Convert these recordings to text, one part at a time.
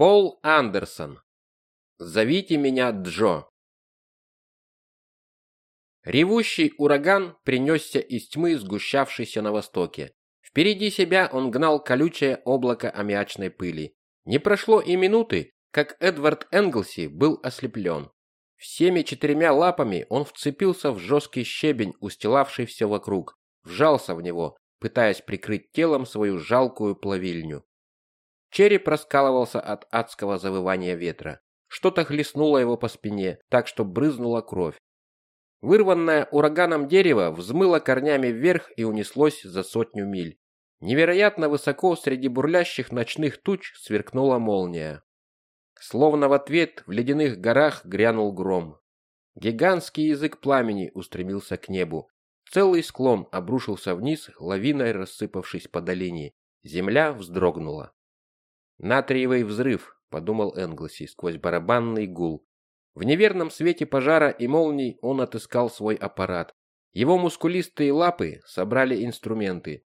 Пол Андерсон. Зовите меня Джо. Ревущий ураган принесся из тьмы, сгущавшейся на востоке. Впереди себя он гнал колючее облако аммиачной пыли. Не прошло и минуты, как Эдвард Энглси был ослеплен. Всеми четырьмя лапами он вцепился в жесткий щебень, устилавший все вокруг, вжался в него, пытаясь прикрыть телом свою жалкую плавильню. Череп раскалывался от адского завывания ветра. Что-то хлестнуло его по спине, так что брызнула кровь. Вырванное ураганом дерево взмыло корнями вверх и унеслось за сотню миль. Невероятно высоко среди бурлящих ночных туч сверкнула молния. Словно в ответ в ледяных горах грянул гром. Гигантский язык пламени устремился к небу. Целый склон обрушился вниз, лавиной рассыпавшись по долине. Земля вздрогнула. «Натриевый взрыв», — подумал Энглси сквозь барабанный гул. В неверном свете пожара и молний он отыскал свой аппарат. Его мускулистые лапы собрали инструменты.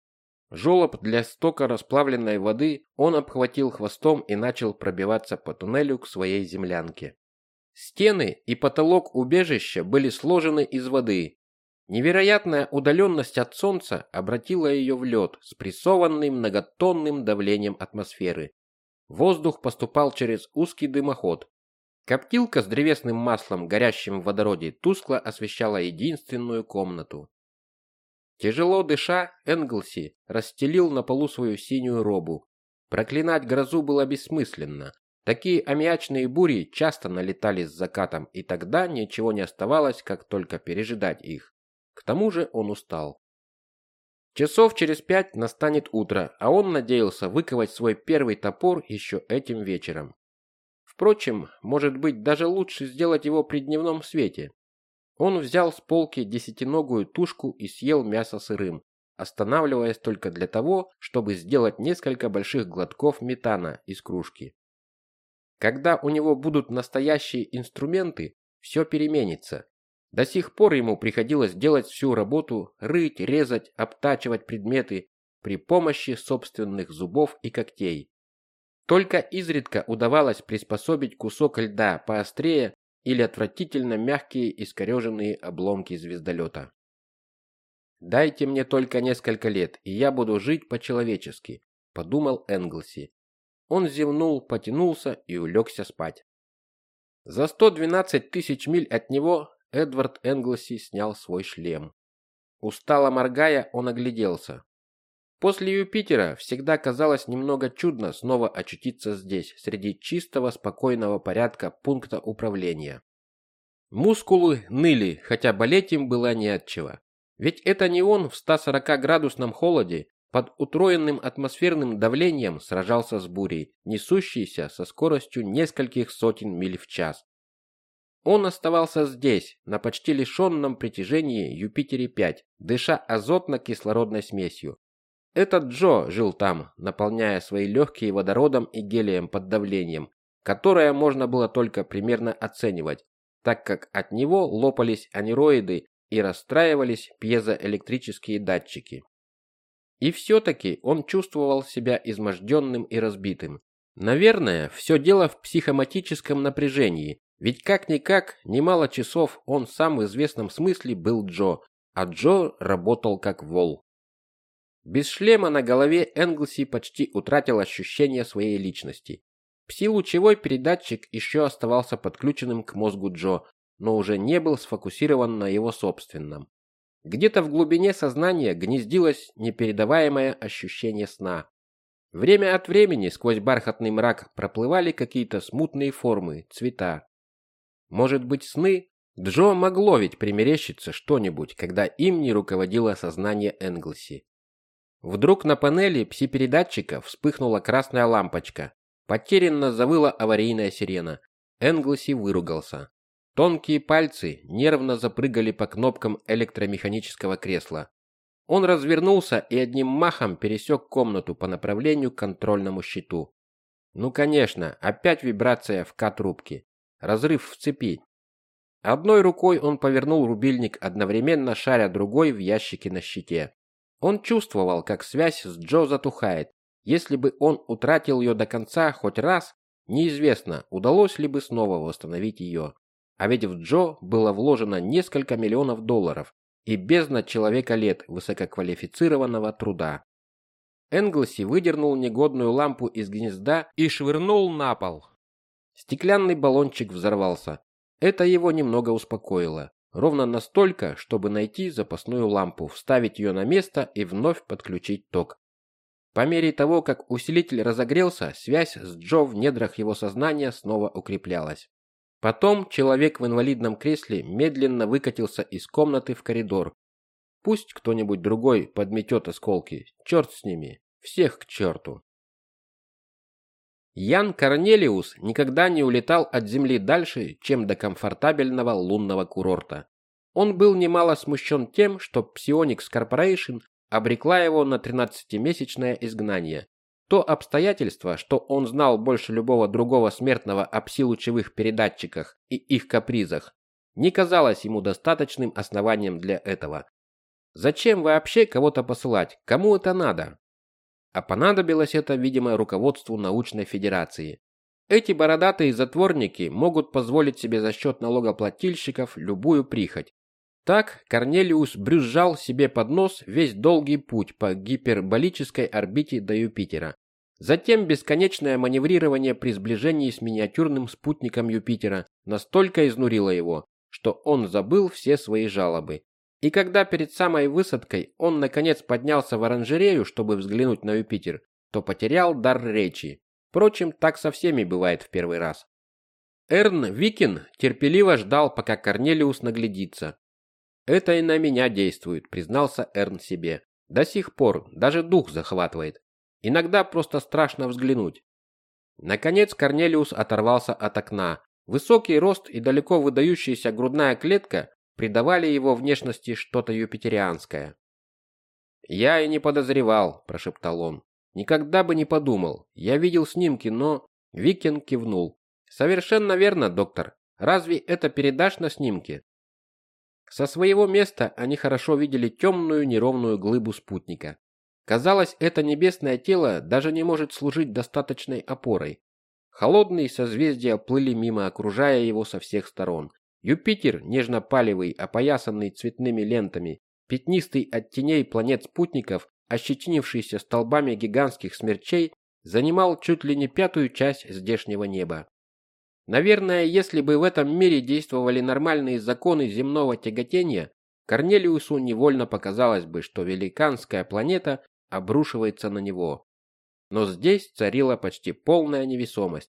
Жолоб для стока расплавленной воды он обхватил хвостом и начал пробиваться по туннелю к своей землянке. Стены и потолок убежища были сложены из воды. Невероятная удаленность от солнца обратила ее в лед, спрессованный многотонным давлением атмосферы. Воздух поступал через узкий дымоход. Коптилка с древесным маслом, горящим в водороде, тускло освещала единственную комнату. Тяжело дыша, Энглси расстелил на полу свою синюю робу. Проклинать грозу было бессмысленно. Такие аммиачные бури часто налетали с закатом, и тогда ничего не оставалось, как только пережидать их. К тому же он устал. Часов через пять настанет утро, а он надеялся выковать свой первый топор еще этим вечером. Впрочем, может быть, даже лучше сделать его при дневном свете. Он взял с полки десятиногую тушку и съел мясо сырым, останавливаясь только для того, чтобы сделать несколько больших глотков метана из кружки. Когда у него будут настоящие инструменты, все переменится. До сих пор ему приходилось делать всю работу, рыть, резать, обтачивать предметы при помощи собственных зубов и когтей. Только изредка удавалось приспособить кусок льда поострее или отвратительно мягкие искореженные обломки звездолета. «Дайте мне только несколько лет, и я буду жить по-человечески», – подумал Энглси. Он зевнул, потянулся и улегся спать. За 112 тысяч миль от него Эдвард Энглси снял свой шлем. Устало моргая, он огляделся. После Юпитера всегда казалось немного чудно снова очутиться здесь, среди чистого спокойного порядка пункта управления. Мускулы ныли, хотя болеть им было не от чего. Ведь это не он в 140-градусном холоде под утроенным атмосферным давлением сражался с бурей, несущейся со скоростью нескольких сотен миль в час. Он оставался здесь, на почти лишенном притяжении Юпитере-5, дыша азотно-кислородной смесью. Этот Джо жил там, наполняя свои легкие водородом и гелием под давлением, которое можно было только примерно оценивать, так как от него лопались анероиды и расстраивались пьезоэлектрические датчики. И все-таки он чувствовал себя изможденным и разбитым. Наверное, все дело в психоматическом напряжении, ведь как-никак, немало часов он сам в известном смысле был Джо, а Джо работал как вол. Без шлема на голове Энглси почти утратил ощущение своей личности. Пси-лучевой передатчик еще оставался подключенным к мозгу Джо, но уже не был сфокусирован на его собственном. Где-то в глубине сознания гнездилось непередаваемое ощущение сна. Время от времени сквозь бархатный мрак проплывали какие-то смутные формы, цвета. Может быть, сны? Джо могло ведь примерещиться что-нибудь, когда им не руководило сознание Энглси. Вдруг на панели пси-передатчика вспыхнула красная лампочка. Потерянно завыла аварийная сирена. Энглси выругался. Тонкие пальцы нервно запрыгали по кнопкам электромеханического кресла. Он развернулся и одним махом пересек комнату по направлению к контрольному щиту. Ну, конечно, опять вибрация в К-трубке. Разрыв в цепи. Одной рукой он повернул рубильник, одновременно шаря другой в ящике на щите. Он чувствовал, как связь с Джо затухает. Если бы он утратил ее до конца хоть раз, Неизвестно, удалось ли бы снова восстановить ее. А ведь в Джо было вложено несколько миллионов долларов и бездна человека лет высококвалифицированного труда. Энглси выдернул негодную лампу из гнезда и швырнул на пол. Стеклянный баллончик взорвался. Это его немного успокоило. Ровно настолько, чтобы найти запасную лампу, вставить ее на место и вновь подключить ток. По мере того, как усилитель разогрелся, связь с Джо в недрах его сознания снова укреплялась. Потом человек в инвалидном кресле медленно выкатился из комнаты в коридор. Пусть кто-нибудь другой подметет осколки, черт с ними, всех к черту. Ян Корнелиус никогда не улетал от Земли дальше, чем до комфортабельного лунного курорта. Он был немало смущен тем, что Psionics Corporation обрекла его на 13-месячное изгнание. То обстоятельство, что он знал больше любого другого смертного о пси-лучевых передатчиках и их капризах, не казалось ему достаточным основанием для этого. Зачем вообще кого-то посылать? Кому это надо? А понадобилось это, видимо, руководству научной федерации. Эти бородатые затворники могут позволить себе за счет налогоплательщиков любую прихоть. Так Корнелиус брюзжал себе под нос весь долгий путь по гиперболической орбите до Юпитера. Затем бесконечное маневрирование при сближении с миниатюрным спутником Юпитера настолько изнурило его, что он забыл все свои жалобы. И когда перед самой высадкой он наконец поднялся в оранжерею, чтобы взглянуть на Юпитер, то потерял дар речи. Впрочем, так со всеми бывает в первый раз. Эрн Викин терпеливо ждал, пока Корнелиус наглядится. «Это и на меня действует», — признался Эрн себе. «До сих пор даже дух захватывает. Иногда просто страшно взглянуть. Наконец Корнелиус оторвался от окна. Высокий рост и далеко выдающаяся грудная клетка придавали его внешности что-то юпитерианское. «Я и не подозревал», – прошептал он. «Никогда бы не подумал. Я видел снимки, но...» Викин кивнул. «Совершенно верно, доктор. Разве это передашь на снимке?» Со своего места они хорошо видели темную неровную глыбу спутника. Казалось, это небесное тело даже не может служить достаточной опорой. Холодные созвездия плыли мимо, окружая его со всех сторон. Юпитер, нежно-палевый, опоясанный цветными лентами, пятнистый от теней планет-спутников, ощетинившийся столбами гигантских смерчей, занимал чуть ли не пятую часть здешнего неба. Наверное, если бы в этом мире действовали нормальные законы земного тяготения, Корнелиусу невольно показалось бы, что великанская планета обрушивается на него. Но здесь царила почти полная невесомость.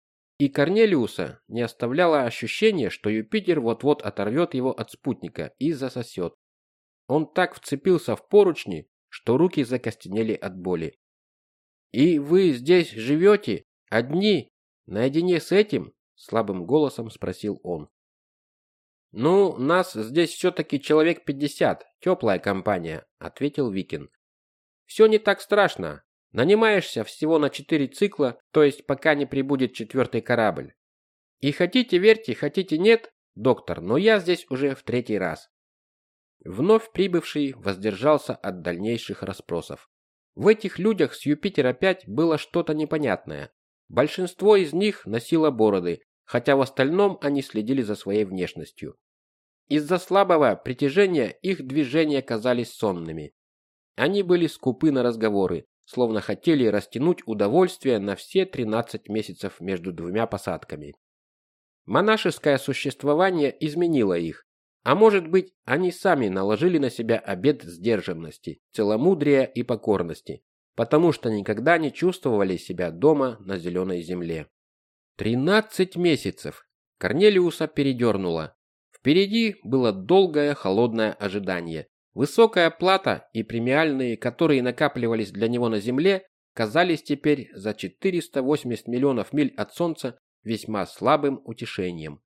И Корнелиуса не оставляло ощущение, что Юпитер вот-вот оторвет его от спутника и засосет. Он так вцепился в поручни, что руки закостенели от боли. «И вы здесь живете? Одни? Наедине с этим?» Слабым голосом спросил он. «Ну, нас здесь все-таки человек пятьдесят, теплая компания», — ответил Викин. Все не так страшно. Нанимаешься всего на четыре цикла, то есть пока не прибудет четвертый корабль. И хотите верьте, хотите нет, доктор, но я здесь уже в третий раз. Вновь прибывший воздержался от дальнейших расспросов. В этих людях с Юпитера 5 было что-то непонятное. Большинство из них носило бороды, хотя в остальном они следили за своей внешностью. Из-за слабого притяжения их движения казались сонными. Они были скупы на разговоры, словно хотели растянуть удовольствие на все 13 месяцев между двумя посадками. Монашеское существование изменило их, а может быть, они сами наложили на себя обет сдержанности, целомудрия и покорности, потому что никогда не чувствовали себя дома на зеленой земле. Тринадцать месяцев! Корнелиуса передернуло. Впереди было долгое холодное ожидание, Высокая плата и премиальные, которые накапливались для него на Земле, казались теперь за 480 миллионов миль от Солнца весьма слабым утешением.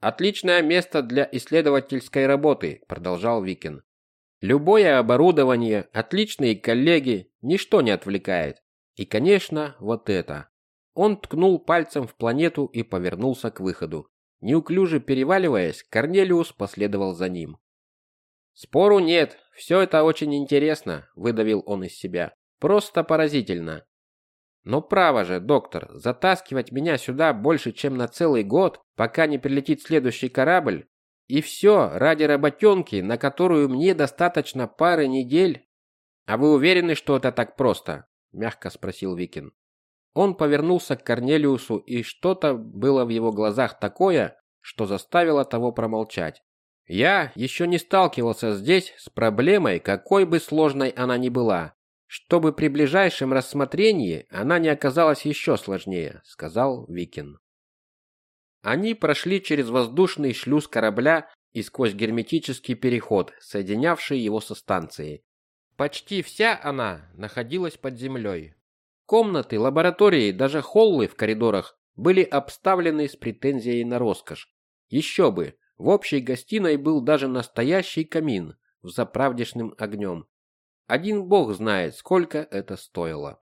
«Отличное место для исследовательской работы», – продолжал Викин. «Любое оборудование, отличные коллеги, ничто не отвлекает. И, конечно, вот это». Он ткнул пальцем в планету и повернулся к выходу. Неуклюже переваливаясь, Корнелиус последовал за ним. Спору нет, все это очень интересно, выдавил он из себя. Просто поразительно. Но право же, доктор, затаскивать меня сюда больше, чем на целый год, пока не прилетит следующий корабль, и все ради работенки, на которую мне достаточно пары недель. А вы уверены, что это так просто? мягко спросил Викин. Он повернулся к Корнелиусу, и что-то было в его глазах такое, что заставило того промолчать. Я еще не сталкивался здесь с проблемой, какой бы сложной она ни была, чтобы при ближайшем рассмотрении она не оказалась еще сложнее, сказал Викин. Они прошли через воздушный шлюз корабля и сквозь герметический переход, соединявший его со станцией. Почти вся она находилась под землей. Комнаты, лаборатории, даже холлы в коридорах были обставлены с претензией на роскошь. Еще бы, в общей гостиной был даже настоящий камин с заправдешным огнем. Один бог знает, сколько это стоило.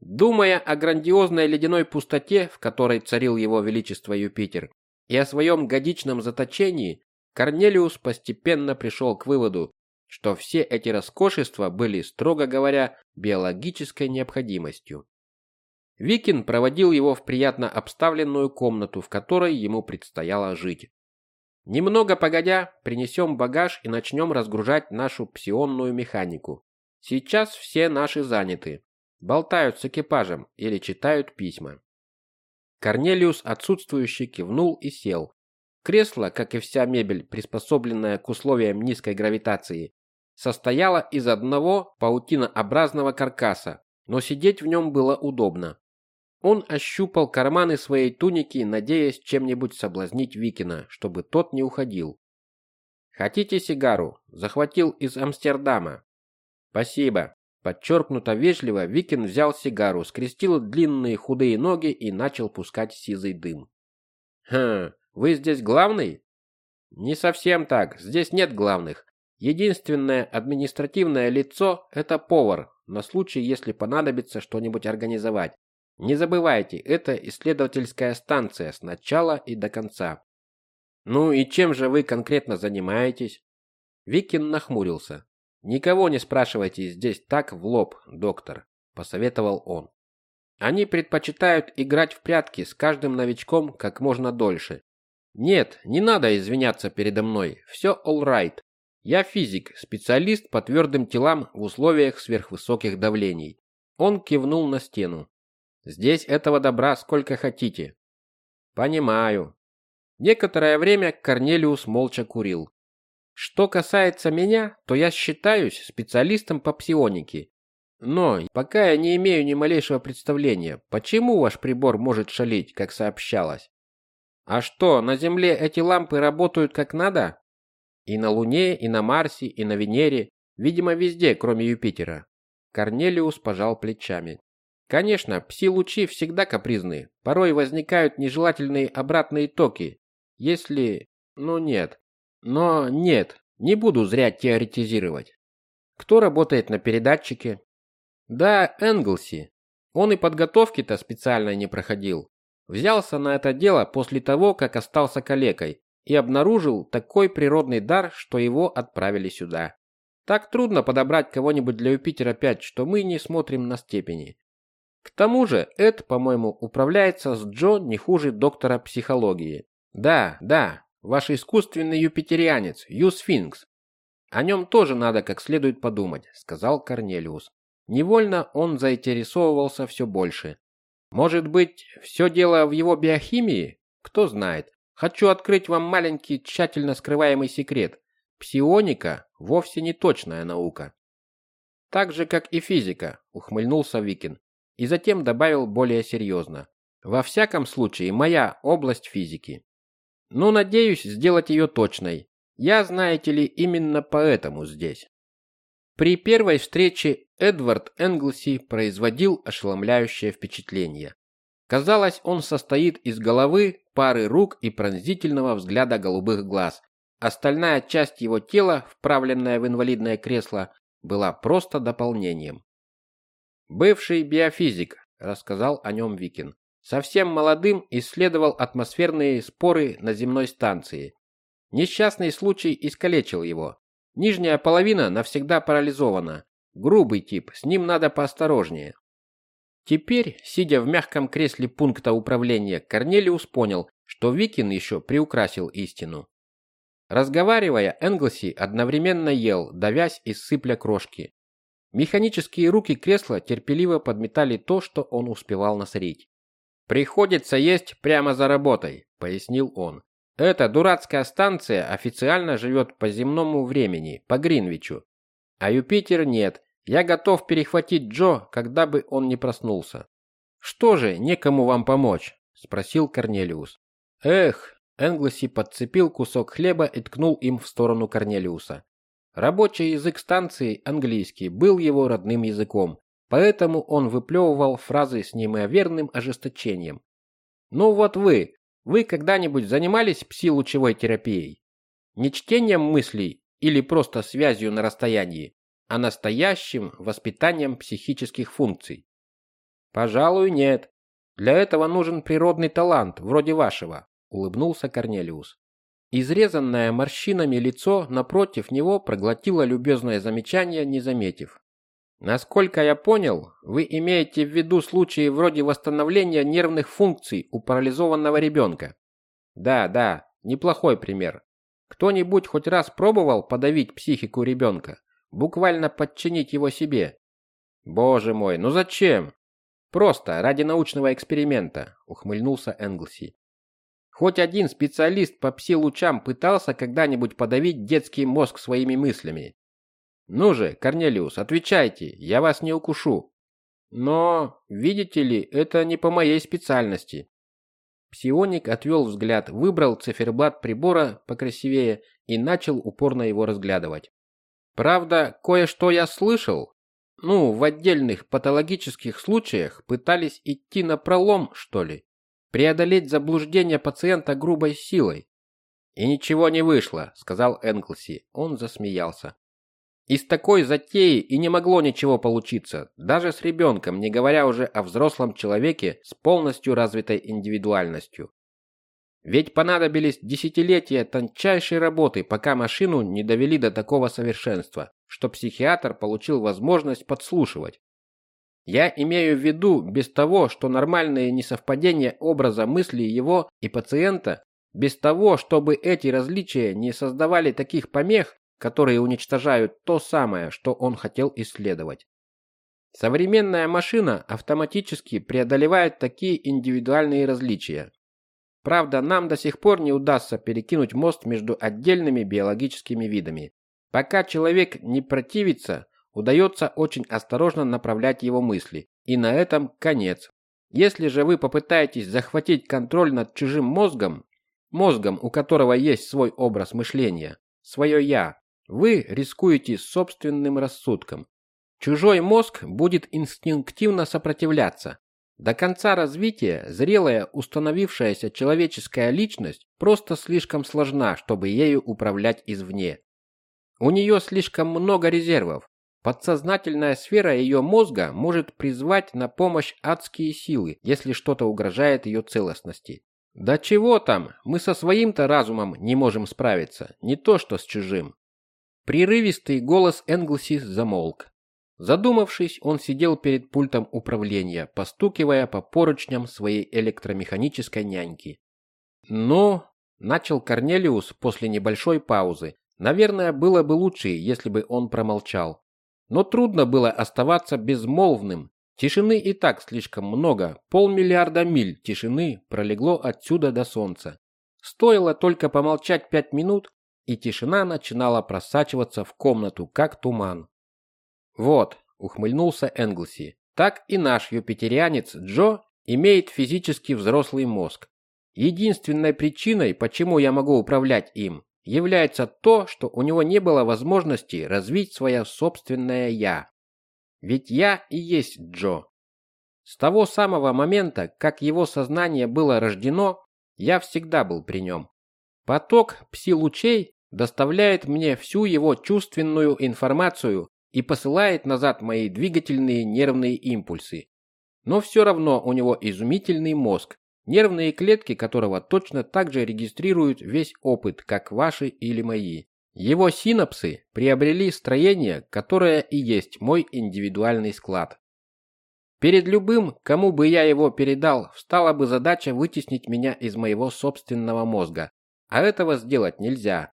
Думая о грандиозной ледяной пустоте, в которой царил его величество Юпитер, и о своем годичном заточении, Корнелиус постепенно пришел к выводу, что все эти роскошества были, строго говоря, биологической необходимостью. Викин проводил его в приятно обставленную комнату, в которой ему предстояло жить. Немного погодя, принесем багаж и начнем разгружать нашу псионную механику. Сейчас все наши заняты. Болтают с экипажем или читают письма. Корнелиус отсутствующий кивнул и сел. Кресло, как и вся мебель, приспособленная к условиям низкой гравитации, состояло из одного паутинообразного каркаса, но сидеть в нем было удобно. Он ощупал карманы своей туники, надеясь чем-нибудь соблазнить Викина, чтобы тот не уходил. «Хотите сигару? Захватил из Амстердама». «Спасибо». Подчеркнуто вежливо Викин взял сигару, скрестил длинные худые ноги и начал пускать сизый дым. «Хм, вы здесь главный?» «Не совсем так. Здесь нет главных. Единственное административное лицо – это повар, на случай, если понадобится что-нибудь организовать. Не забывайте, это исследовательская станция с начала и до конца. Ну и чем же вы конкретно занимаетесь? Викин нахмурился. Никого не спрашивайте здесь так в лоб, доктор, посоветовал он. Они предпочитают играть в прятки с каждым новичком как можно дольше. Нет, не надо извиняться передо мной. Все all right. Я физик, специалист по твердым телам в условиях сверхвысоких давлений. Он кивнул на стену. Здесь этого добра сколько хотите. Понимаю. Некоторое время Корнелиус молча курил. Что касается меня, то я считаюсь специалистом по псионике. Но пока я не имею ни малейшего представления, почему ваш прибор может шалить, как сообщалось. А что, на Земле эти лампы работают как надо? И на Луне, и на Марсе, и на Венере, видимо, везде, кроме Юпитера. Корнелиус пожал плечами. Конечно, пси-лучи всегда капризны. Порой возникают нежелательные обратные токи. Если... Ну нет. Но нет, не буду зря теоретизировать. Кто работает на передатчике? Да, Энглси. Он и подготовки-то специально не проходил. Взялся на это дело после того, как остался калекой и обнаружил такой природный дар, что его отправили сюда. Так трудно подобрать кого-нибудь для Юпитера 5, что мы не смотрим на степени. К тому же, Эд, по-моему, управляется с Джо не хуже доктора психологии. Да, да, ваш искусственный юпитерианец, Юсфинкс. О нем тоже надо как следует подумать, сказал Корнелиус. Невольно он заинтересовывался все больше. Может быть, все дело в его биохимии? Кто знает. Хочу открыть вам маленький, тщательно скрываемый секрет. Псионика вовсе не точная наука. Так же, как и физика, ухмыльнулся Викин и затем добавил более серьезно. Во всяком случае, моя область физики. Но надеюсь сделать ее точной. Я, знаете ли, именно поэтому здесь. При первой встрече Эдвард Энглси производил ошеломляющее впечатление. Казалось, он состоит из головы, пары рук и пронзительного взгляда голубых глаз. Остальная часть его тела, вправленная в инвалидное кресло, была просто дополнением. Бывший биофизик, рассказал о нем Викин. Совсем молодым исследовал атмосферные споры на земной станции. Несчастный случай искалечил его. Нижняя половина навсегда парализована. Грубый тип, с ним надо поосторожнее. Теперь, сидя в мягком кресле пункта управления, Корнелиус понял, что Викин еще приукрасил истину. Разговаривая, Энглси одновременно ел, давясь и сыпля крошки. Механические руки кресла терпеливо подметали то, что он успевал насорить. «Приходится есть прямо за работой», — пояснил он. «Эта дурацкая станция официально живет по земному времени, по Гринвичу. А Юпитер нет. Я готов перехватить Джо, когда бы он не проснулся». «Что же, некому вам помочь?» — спросил Корнелиус. «Эх, Энглси подцепил кусок хлеба и ткнул им в сторону Корнелиуса. Рабочий язык станции, английский, был его родным языком, поэтому он выплевывал фразы с неимоверным ожесточением. «Ну вот вы, вы когда-нибудь занимались пси-лучевой терапией? Не чтением мыслей или просто связью на расстоянии, а настоящим воспитанием психических функций?» «Пожалуй, нет. Для этого нужен природный талант, вроде вашего улыбнулся Корнелиус. Изрезанное морщинами лицо напротив него проглотило любезное замечание, не заметив. Насколько я понял, вы имеете в виду случаи вроде восстановления нервных функций у парализованного ребенка. Да, да, неплохой пример. Кто-нибудь хоть раз пробовал подавить психику ребенка, буквально подчинить его себе? Боже мой, ну зачем? Просто ради научного эксперимента, ухмыльнулся Энглси. Хоть один специалист по пси-лучам пытался когда-нибудь подавить детский мозг своими мыслями. Ну же, Корнелиус, отвечайте, я вас не укушу. Но, видите ли, это не по моей специальности. Псионик отвел взгляд, выбрал циферблат прибора покрасивее и начал упорно его разглядывать. Правда, кое-что я слышал. Ну, в отдельных патологических случаях пытались идти на пролом, что ли преодолеть заблуждение пациента грубой силой. И ничего не вышло, сказал Энглси. Он засмеялся. Из такой затеи и не могло ничего получиться, даже с ребенком, не говоря уже о взрослом человеке с полностью развитой индивидуальностью. Ведь понадобились десятилетия тончайшей работы, пока машину не довели до такого совершенства, что психиатр получил возможность подслушивать. Я имею в виду без того, что нормальные несовпадения образа мысли его и пациента, без того, чтобы эти различия не создавали таких помех, которые уничтожают то самое, что он хотел исследовать. Современная машина автоматически преодолевает такие индивидуальные различия. Правда, нам до сих пор не удастся перекинуть мост между отдельными биологическими видами. Пока человек не противится удается очень осторожно направлять его мысли, и на этом конец. Если же вы попытаетесь захватить контроль над чужим мозгом, мозгом, у которого есть свой образ мышления, свое «я», вы рискуете собственным рассудком. Чужой мозг будет инстинктивно сопротивляться. До конца развития зрелая установившаяся человеческая личность просто слишком сложна, чтобы ею управлять извне. У нее слишком много резервов, Подсознательная сфера ее мозга может призвать на помощь адские силы, если что-то угрожает ее целостности. Да чего там, мы со своим-то разумом не можем справиться, не то что с чужим. Прерывистый голос Энглси замолк. Задумавшись, он сидел перед пультом управления, постукивая по поручням своей электромеханической няньки. «Ну», — начал Корнелиус после небольшой паузы, «наверное, было бы лучше, если бы он промолчал. Но трудно было оставаться безмолвным. Тишины и так слишком много, полмиллиарда миль тишины пролегло отсюда до солнца. Стоило только помолчать пять минут, и тишина начинала просачиваться в комнату, как туман. «Вот», — ухмыльнулся Энглси, — «так и наш юпитерианец Джо имеет физически взрослый мозг. Единственной причиной, почему я могу управлять им, является то, что у него не было возможности развить свое собственное «я». Ведь я и есть Джо. С того самого момента, как его сознание было рождено, я всегда был при нем. Поток пси-лучей доставляет мне всю его чувственную информацию и посылает назад мои двигательные нервные импульсы. Но все равно у него изумительный мозг, нервные клетки которого точно так же регистрируют весь опыт, как ваши или мои. Его синапсы приобрели строение, которое и есть мой индивидуальный склад. Перед любым, кому бы я его передал, встала бы задача вытеснить меня из моего собственного мозга. А этого сделать нельзя.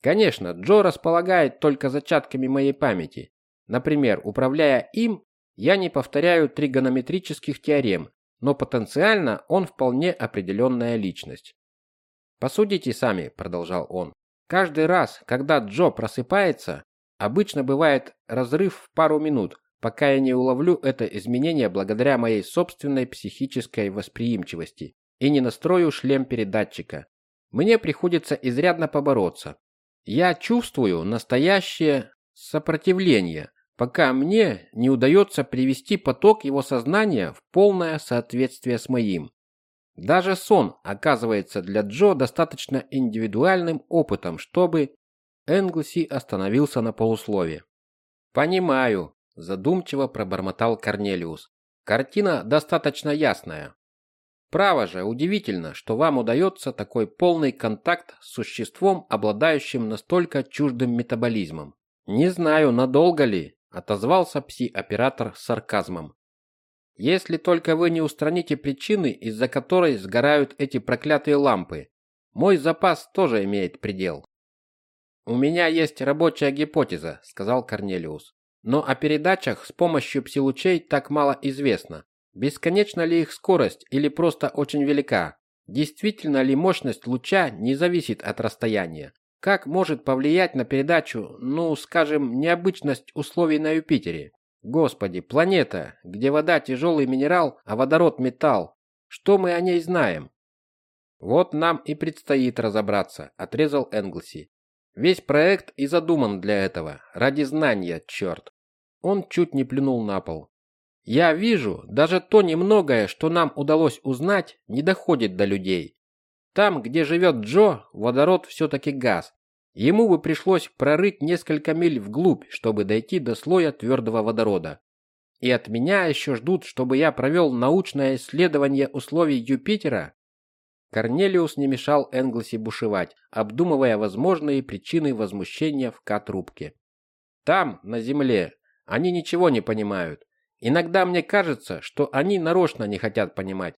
Конечно, Джо располагает только зачатками моей памяти. Например, управляя им, я не повторяю тригонометрических теорем, но потенциально он вполне определенная личность. «Посудите сами», – продолжал он. «Каждый раз, когда Джо просыпается, обычно бывает разрыв в пару минут, пока я не уловлю это изменение благодаря моей собственной психической восприимчивости и не настрою шлем передатчика. Мне приходится изрядно побороться. Я чувствую настоящее сопротивление, пока мне не удается привести поток его сознания в полное соответствие с моим. Даже сон оказывается для Джо достаточно индивидуальным опытом, чтобы Энглси остановился на полуслове. Понимаю, задумчиво пробормотал Корнелиус. Картина достаточно ясная. Право же, удивительно, что вам удается такой полный контакт с существом, обладающим настолько чуждым метаболизмом. Не знаю, надолго ли, отозвался пси-оператор с сарказмом. Если только вы не устраните причины, из-за которой сгорают эти проклятые лампы. Мой запас тоже имеет предел. У меня есть рабочая гипотеза, сказал Корнелиус. Но о передачах с помощью пси-лучей так мало известно. Бесконечна ли их скорость или просто очень велика? Действительно ли мощность луча не зависит от расстояния? Как может повлиять на передачу, ну, скажем, необычность условий на Юпитере? Господи, планета, где вода тяжелый минерал, а водород металл. Что мы о ней знаем? Вот нам и предстоит разобраться, отрезал Энглси. Весь проект и задуман для этого, ради знания, черт. Он чуть не плюнул на пол. Я вижу, даже то немногое, что нам удалось узнать, не доходит до людей. Там, где живет Джо, водород все-таки газ. Ему бы пришлось прорыть несколько миль вглубь, чтобы дойти до слоя твердого водорода. И от меня еще ждут, чтобы я провел научное исследование условий Юпитера? Корнелиус не мешал Энглси бушевать, обдумывая возможные причины возмущения в К-трубке. Там, на Земле, они ничего не понимают. Иногда мне кажется, что они нарочно не хотят понимать.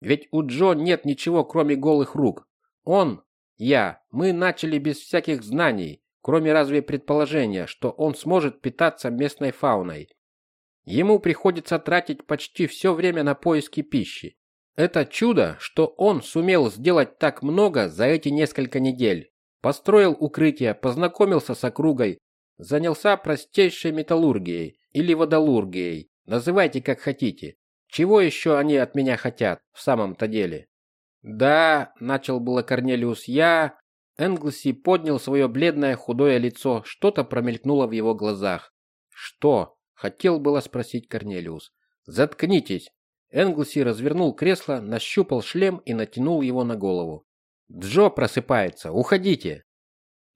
Ведь у Джо нет ничего, кроме голых рук. Он, я, мы начали без всяких знаний, кроме разве предположения, что он сможет питаться местной фауной. Ему приходится тратить почти все время на поиски пищи. Это чудо, что он сумел сделать так много за эти несколько недель. Построил укрытие, познакомился с округой, занялся простейшей металлургией или водолургией, называйте как хотите. Чего еще они от меня хотят в самом-то деле? Да, начал было Корнелиус, я... Энглси поднял свое бледное худое лицо, что-то промелькнуло в его глазах. Что? Хотел было спросить Корнелиус. Заткнитесь. Энглси развернул кресло, нащупал шлем и натянул его на голову. Джо просыпается, уходите.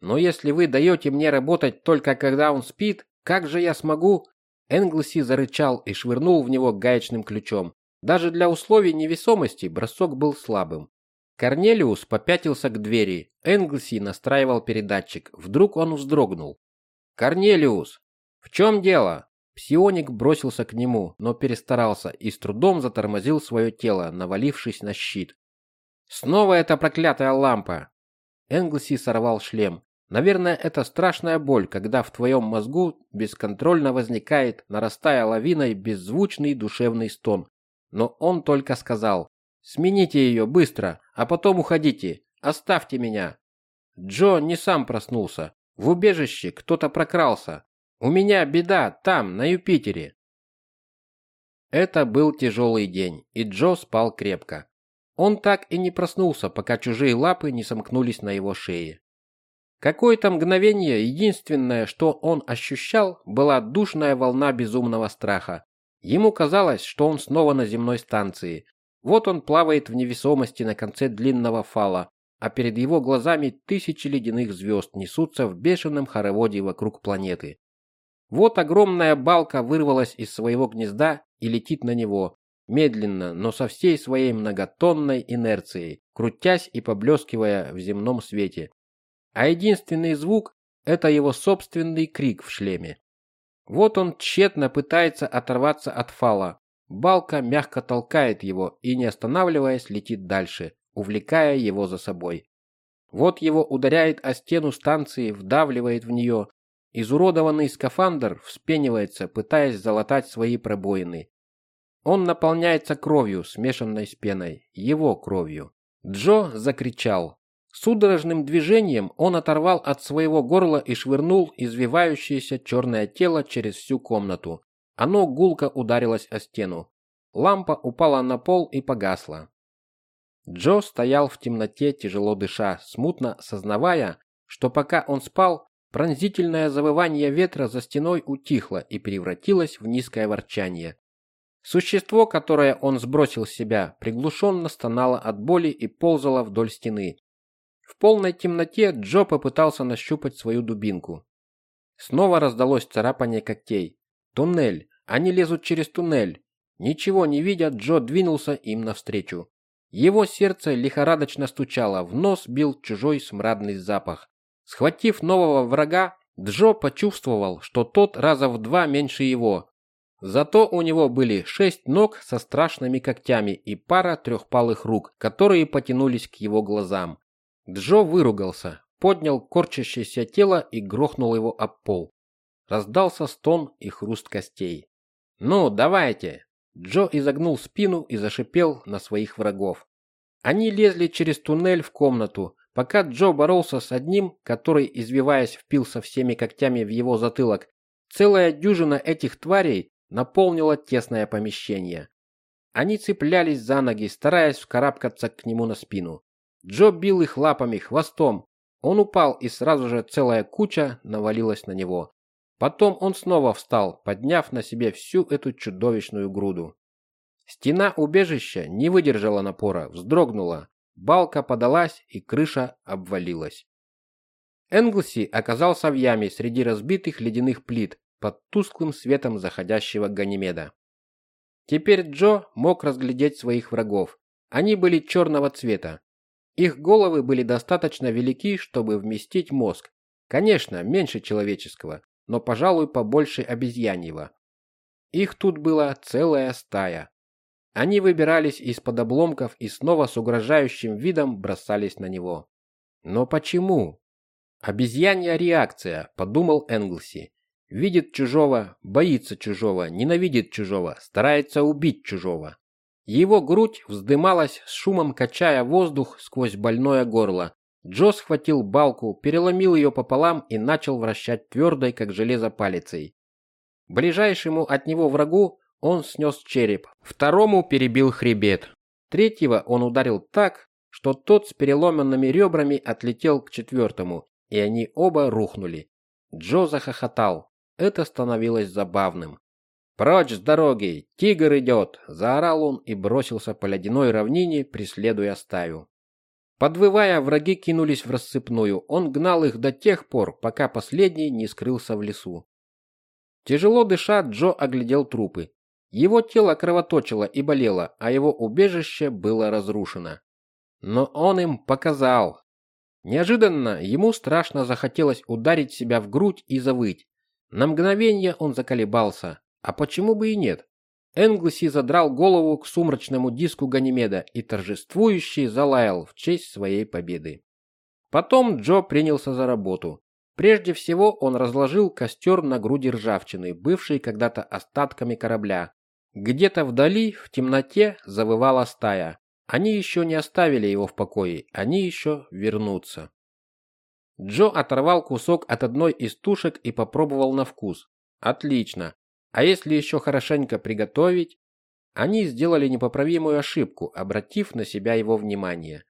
Но если вы даете мне работать только когда он спит, как же я смогу? Энглси зарычал и швырнул в него гаечным ключом. Даже для условий невесомости бросок был слабым. Корнелиус попятился к двери. Энглси настраивал передатчик. Вдруг он вздрогнул. «Корнелиус! В чем дело?» Псионик бросился к нему, но перестарался и с трудом затормозил свое тело, навалившись на щит. «Снова эта проклятая лампа!» Энглси сорвал шлем. Наверное, это страшная боль, когда в твоем мозгу бесконтрольно возникает, нарастая лавиной, беззвучный душевный стон. Но он только сказал «Смените ее быстро, а потом уходите, оставьте меня». Джо не сам проснулся. В убежище кто-то прокрался. У меня беда там, на Юпитере. Это был тяжелый день, и Джо спал крепко. Он так и не проснулся, пока чужие лапы не сомкнулись на его шее. Какое-то мгновение единственное, что он ощущал, была душная волна безумного страха. Ему казалось, что он снова на земной станции. Вот он плавает в невесомости на конце длинного фала, а перед его глазами тысячи ледяных звезд несутся в бешеном хороводе вокруг планеты. Вот огромная балка вырвалась из своего гнезда и летит на него, медленно, но со всей своей многотонной инерцией, крутясь и поблескивая в земном свете а единственный звук – это его собственный крик в шлеме. Вот он тщетно пытается оторваться от фала. Балка мягко толкает его и, не останавливаясь, летит дальше, увлекая его за собой. Вот его ударяет о стену станции, вдавливает в нее. Изуродованный скафандр вспенивается, пытаясь залатать свои пробоины. Он наполняется кровью, смешанной с пеной, его кровью. Джо закричал. Судорожным движением он оторвал от своего горла и швырнул извивающееся черное тело через всю комнату. Оно гулко ударилось о стену. Лампа упала на пол и погасла. Джо стоял в темноте, тяжело дыша, смутно сознавая, что пока он спал, пронзительное завывание ветра за стеной утихло и превратилось в низкое ворчание. Существо, которое он сбросил с себя, приглушенно стонало от боли и ползало вдоль стены. В полной темноте Джо попытался нащупать свою дубинку. Снова раздалось царапание когтей. Туннель. Они лезут через туннель. Ничего не видя, Джо двинулся им навстречу. Его сердце лихорадочно стучало, в нос бил чужой смрадный запах. Схватив нового врага, Джо почувствовал, что тот раза в два меньше его. Зато у него были шесть ног со страшными когтями и пара трехпалых рук, которые потянулись к его глазам. Джо выругался, поднял корчащееся тело и грохнул его об пол. Раздался стон и хруст костей. «Ну, давайте!» Джо изогнул спину и зашипел на своих врагов. Они лезли через туннель в комнату, пока Джо боролся с одним, который, извиваясь, впился всеми когтями в его затылок. Целая дюжина этих тварей наполнило тесное помещение. Они цеплялись за ноги, стараясь вкарабкаться к нему на спину. Джо бил их лапами, хвостом. Он упал, и сразу же целая куча навалилась на него. Потом он снова встал, подняв на себе всю эту чудовищную груду. Стена убежища не выдержала напора, вздрогнула. Балка подалась, и крыша обвалилась. Энглси оказался в яме среди разбитых ледяных плит, под тусклым светом заходящего Ганимеда. Теперь Джо мог разглядеть своих врагов. Они были черного цвета. Их головы были достаточно велики, чтобы вместить мозг. Конечно, меньше человеческого, но, пожалуй, побольше обезьяньего. Их тут была целая стая. Они выбирались из-под обломков и снова с угрожающим видом бросались на него. Но почему? Обезьянья реакция, подумал Энглси. Видит чужого, боится чужого, ненавидит чужого, старается убить чужого. Его грудь вздымалась с шумом, качая воздух сквозь больное горло. Джо схватил балку, переломил ее пополам и начал вращать твердой, как железо, палицей. Ближайшему от него врагу он снес череп, второму перебил хребет. Третьего он ударил так, что тот с переломанными ребрами отлетел к четвертому, и они оба рухнули. Джо захохотал. Это становилось забавным. «Прочь с дороги! Тигр идет!» – заорал он и бросился по ледяной равнине, преследуя стаю. Подвывая, враги кинулись в рассыпную. Он гнал их до тех пор, пока последний не скрылся в лесу. Тяжело дыша, Джо оглядел трупы. Его тело кровоточило и болело, а его убежище было разрушено. Но он им показал. Неожиданно ему страшно захотелось ударить себя в грудь и завыть. На мгновение он заколебался. А почему бы и нет? Энглси задрал голову к сумрачному диску Ганимеда и торжествующий залаял в честь своей победы. Потом Джо принялся за работу. Прежде всего он разложил костер на груди ржавчины, бывшей когда-то остатками корабля. Где-то вдали, в темноте, завывала стая. Они еще не оставили его в покое, они еще вернутся. Джо оторвал кусок от одной из тушек и попробовал на вкус. Отлично. А если еще хорошенько приготовить? Они сделали непоправимую ошибку, обратив на себя его внимание.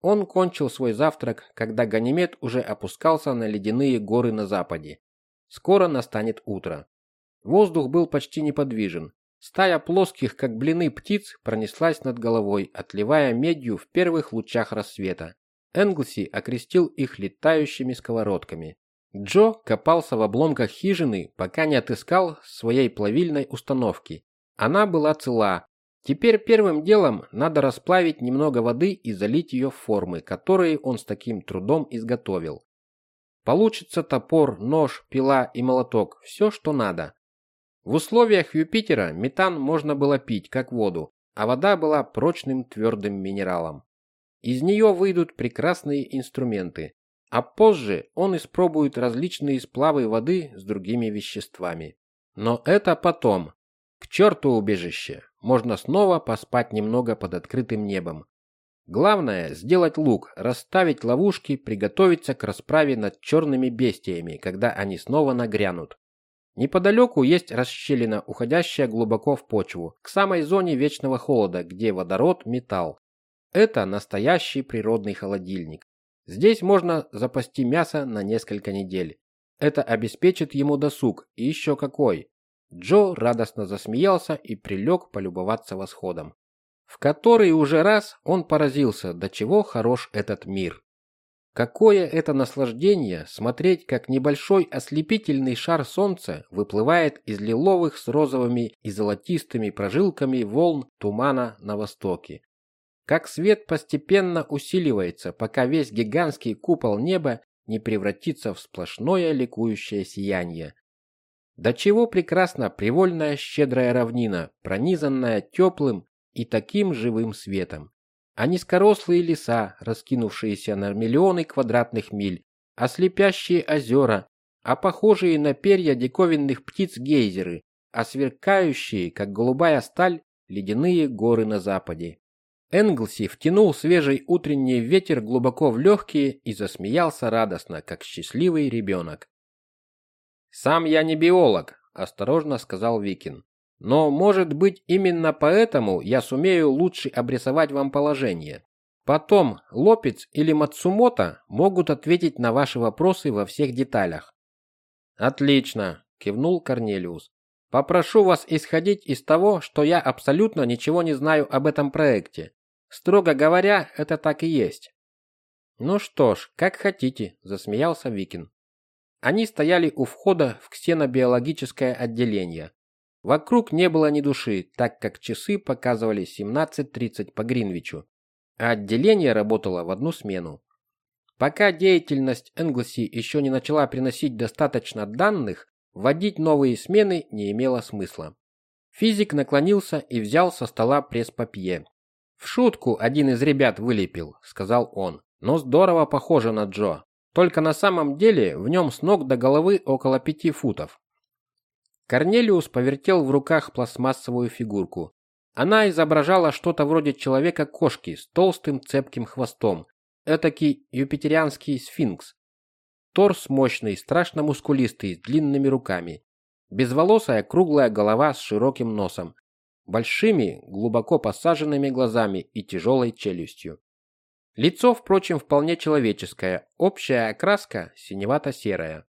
Он кончил свой завтрак, когда Ганимед уже опускался на ледяные горы на западе. Скоро настанет утро. Воздух был почти неподвижен. Стая плоских, как блины птиц, пронеслась над головой, отливая медью в первых лучах рассвета. Энглси окрестил их летающими сковородками. Джо копался в обломках хижины, пока не отыскал своей плавильной установки. Она была цела. Теперь первым делом надо расплавить немного воды и залить ее в формы, которые он с таким трудом изготовил. Получится топор, нож, пила и молоток, все, что надо. В условиях Юпитера метан можно было пить, как воду, а вода была прочным твердым минералом. Из нее выйдут прекрасные инструменты, а позже он испробует различные сплавы воды с другими веществами. Но это потом. К черту убежище. Можно снова поспать немного под открытым небом. Главное сделать лук, расставить ловушки, приготовиться к расправе над черными бестиями, когда они снова нагрянут. Неподалеку есть расщелина, уходящая глубоко в почву, к самой зоне вечного холода, где водород – металл. Это настоящий природный холодильник. Здесь можно запасти мясо на несколько недель. Это обеспечит ему досуг, и еще какой. Джо радостно засмеялся и прилег полюбоваться восходом. В который уже раз он поразился, до чего хорош этот мир. Какое это наслаждение смотреть, как небольшой ослепительный шар солнца выплывает из лиловых с розовыми и золотистыми прожилками волн тумана на востоке. Как свет постепенно усиливается, пока весь гигантский купол неба не превратится в сплошное ликующее сияние. До чего прекрасна привольная щедрая равнина, пронизанная теплым и таким живым светом а низкорослые леса, раскинувшиеся на миллионы квадратных миль, а слепящие озера, а похожие на перья диковинных птиц гейзеры, а сверкающие, как голубая сталь, ледяные горы на западе. Энглси втянул свежий утренний ветер глубоко в легкие и засмеялся радостно, как счастливый ребенок. «Сам я не биолог», – осторожно сказал Викин. Но, может быть, именно поэтому я сумею лучше обрисовать вам положение. Потом Лопец или Мацумото могут ответить на ваши вопросы во всех деталях. Отлично, кивнул Корнелиус. Попрошу вас исходить из того, что я абсолютно ничего не знаю об этом проекте. Строго говоря, это так и есть. Ну что ж, как хотите, засмеялся Викин. Они стояли у входа в ксенобиологическое отделение. Вокруг не было ни души, так как часы показывали 17.30 по Гринвичу, а отделение работало в одну смену. Пока деятельность Энглси еще не начала приносить достаточно данных, вводить новые смены не имело смысла. Физик наклонился и взял со стола пресс-папье. «В шутку один из ребят вылепил», — сказал он, — «но здорово похоже на Джо. Только на самом деле в нем с ног до головы около пяти футов. Корнелиус повертел в руках пластмассовую фигурку. Она изображала что-то вроде человека-кошки с толстым цепким хвостом, этакий юпитерианский сфинкс. Торс мощный, страшно мускулистый, с длинными руками. Безволосая круглая голова с широким носом, большими, глубоко посаженными глазами и тяжелой челюстью. Лицо, впрочем, вполне человеческое, общая окраска синевато-серая.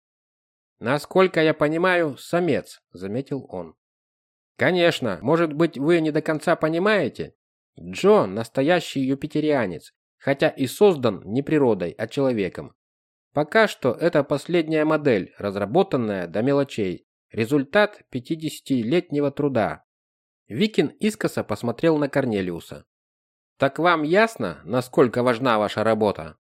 Насколько я понимаю, самец, заметил он. Конечно, может быть, вы не до конца понимаете. Джо настоящий юпитерианец, хотя и создан не природой, а человеком. Пока что это последняя модель, разработанная до мелочей, результат 50-летнего труда. Викин искоса посмотрел на Корнелиуса. Так вам ясно, насколько важна ваша работа?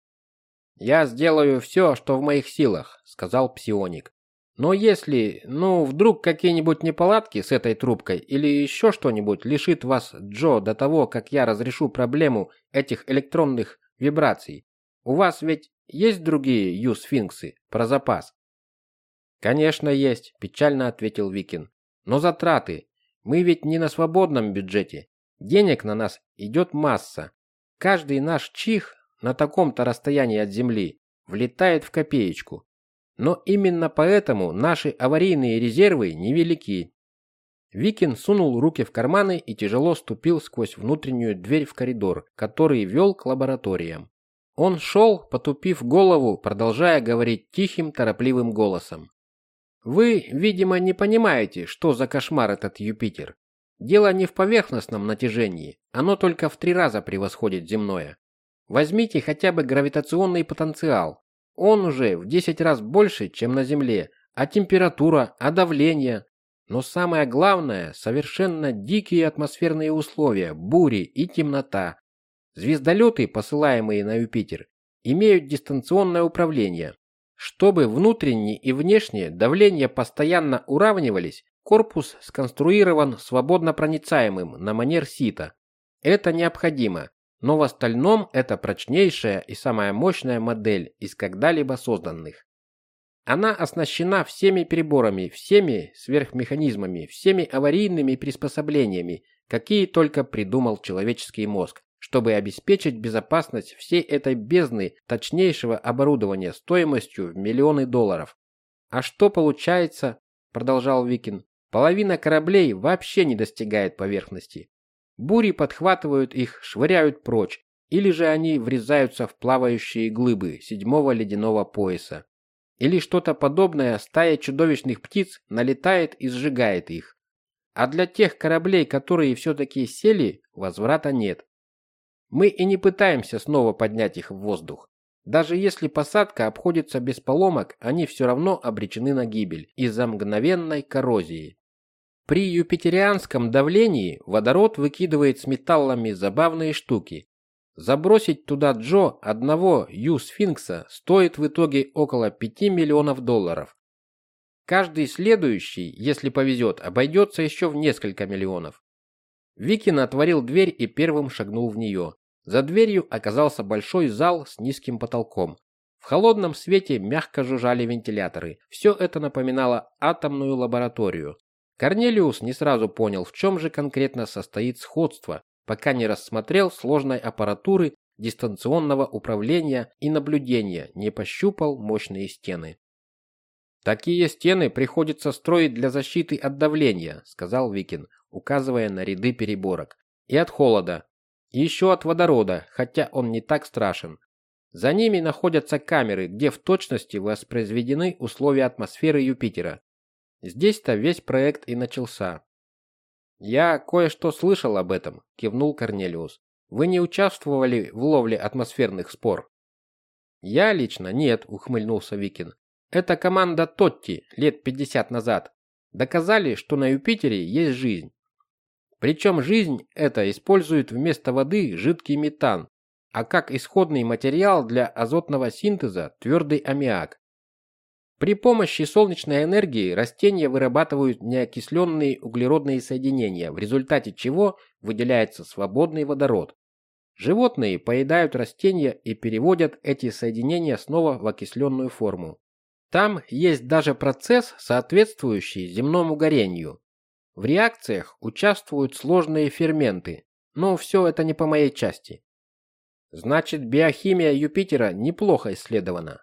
Я сделаю все, что в моих силах, сказал псионик. Но если, ну, вдруг какие-нибудь неполадки с этой трубкой или еще что-нибудь лишит вас Джо до того, как я разрешу проблему этих электронных вибраций, у вас ведь есть другие ю-сфинксы про запас? Конечно, есть, печально ответил Викин. Но затраты. Мы ведь не на свободном бюджете. Денег на нас идет масса. Каждый наш чих на таком-то расстоянии от земли влетает в копеечку. Но именно поэтому наши аварийные резервы невелики. Викин сунул руки в карманы и тяжело ступил сквозь внутреннюю дверь в коридор, который вел к лабораториям. Он шел, потупив голову, продолжая говорить тихим, торопливым голосом. Вы, видимо, не понимаете, что за кошмар этот Юпитер. Дело не в поверхностном натяжении, оно только в три раза превосходит земное. Возьмите хотя бы гравитационный потенциал. Он уже в 10 раз больше, чем на Земле, а температура, а давление. Но самое главное, совершенно дикие атмосферные условия, бури и темнота. Звездолеты, посылаемые на Юпитер, имеют дистанционное управление. Чтобы внутренне и внешне давления постоянно уравнивались, Корпус сконструирован свободно проницаемым на манер сита. Это необходимо, но в остальном это прочнейшая и самая мощная модель из когда-либо созданных. Она оснащена всеми приборами, всеми сверхмеханизмами, всеми аварийными приспособлениями, какие только придумал человеческий мозг, чтобы обеспечить безопасность всей этой бездны точнейшего оборудования стоимостью в миллионы долларов. А что получается, продолжал Викин, половина кораблей вообще не достигает поверхности. Бури подхватывают их, швыряют прочь, или же они врезаются в плавающие глыбы седьмого ледяного пояса или что-то подобное, стая чудовищных птиц налетает и сжигает их. А для тех кораблей, которые все-таки сели, возврата нет. Мы и не пытаемся снова поднять их в воздух. Даже если посадка обходится без поломок, они все равно обречены на гибель из-за мгновенной коррозии. При юпитерианском давлении водород выкидывает с металлами забавные штуки, Забросить туда Джо одного Ю-сфинкса стоит в итоге около 5 миллионов долларов. Каждый следующий, если повезет, обойдется еще в несколько миллионов. Викин отворил дверь и первым шагнул в нее. За дверью оказался большой зал с низким потолком. В холодном свете мягко жужжали вентиляторы. Все это напоминало атомную лабораторию. Корнелиус не сразу понял, в чем же конкретно состоит сходство пока не рассмотрел сложной аппаратуры дистанционного управления и наблюдения, не пощупал мощные стены. Такие стены приходится строить для защиты от давления, сказал Викин, указывая на ряды переборок, и от холода, еще от водорода, хотя он не так страшен. За ними находятся камеры, где в точности воспроизведены условия атмосферы Юпитера. Здесь-то весь проект и начался. «Я кое-что слышал об этом», – кивнул Корнелиус. «Вы не участвовали в ловле атмосферных спор?» «Я лично нет», – ухмыльнулся Викин. «Это команда Тотти лет 50 назад. Доказали, что на Юпитере есть жизнь. Причем жизнь эта использует вместо воды жидкий метан, а как исходный материал для азотного синтеза твердый аммиак. При помощи солнечной энергии растения вырабатывают неокисленные углеродные соединения, в результате чего выделяется свободный водород. Животные поедают растения и переводят эти соединения снова в окисленную форму. Там есть даже процесс, соответствующий земному горению. В реакциях участвуют сложные ферменты, но все это не по моей части. Значит, биохимия Юпитера неплохо исследована.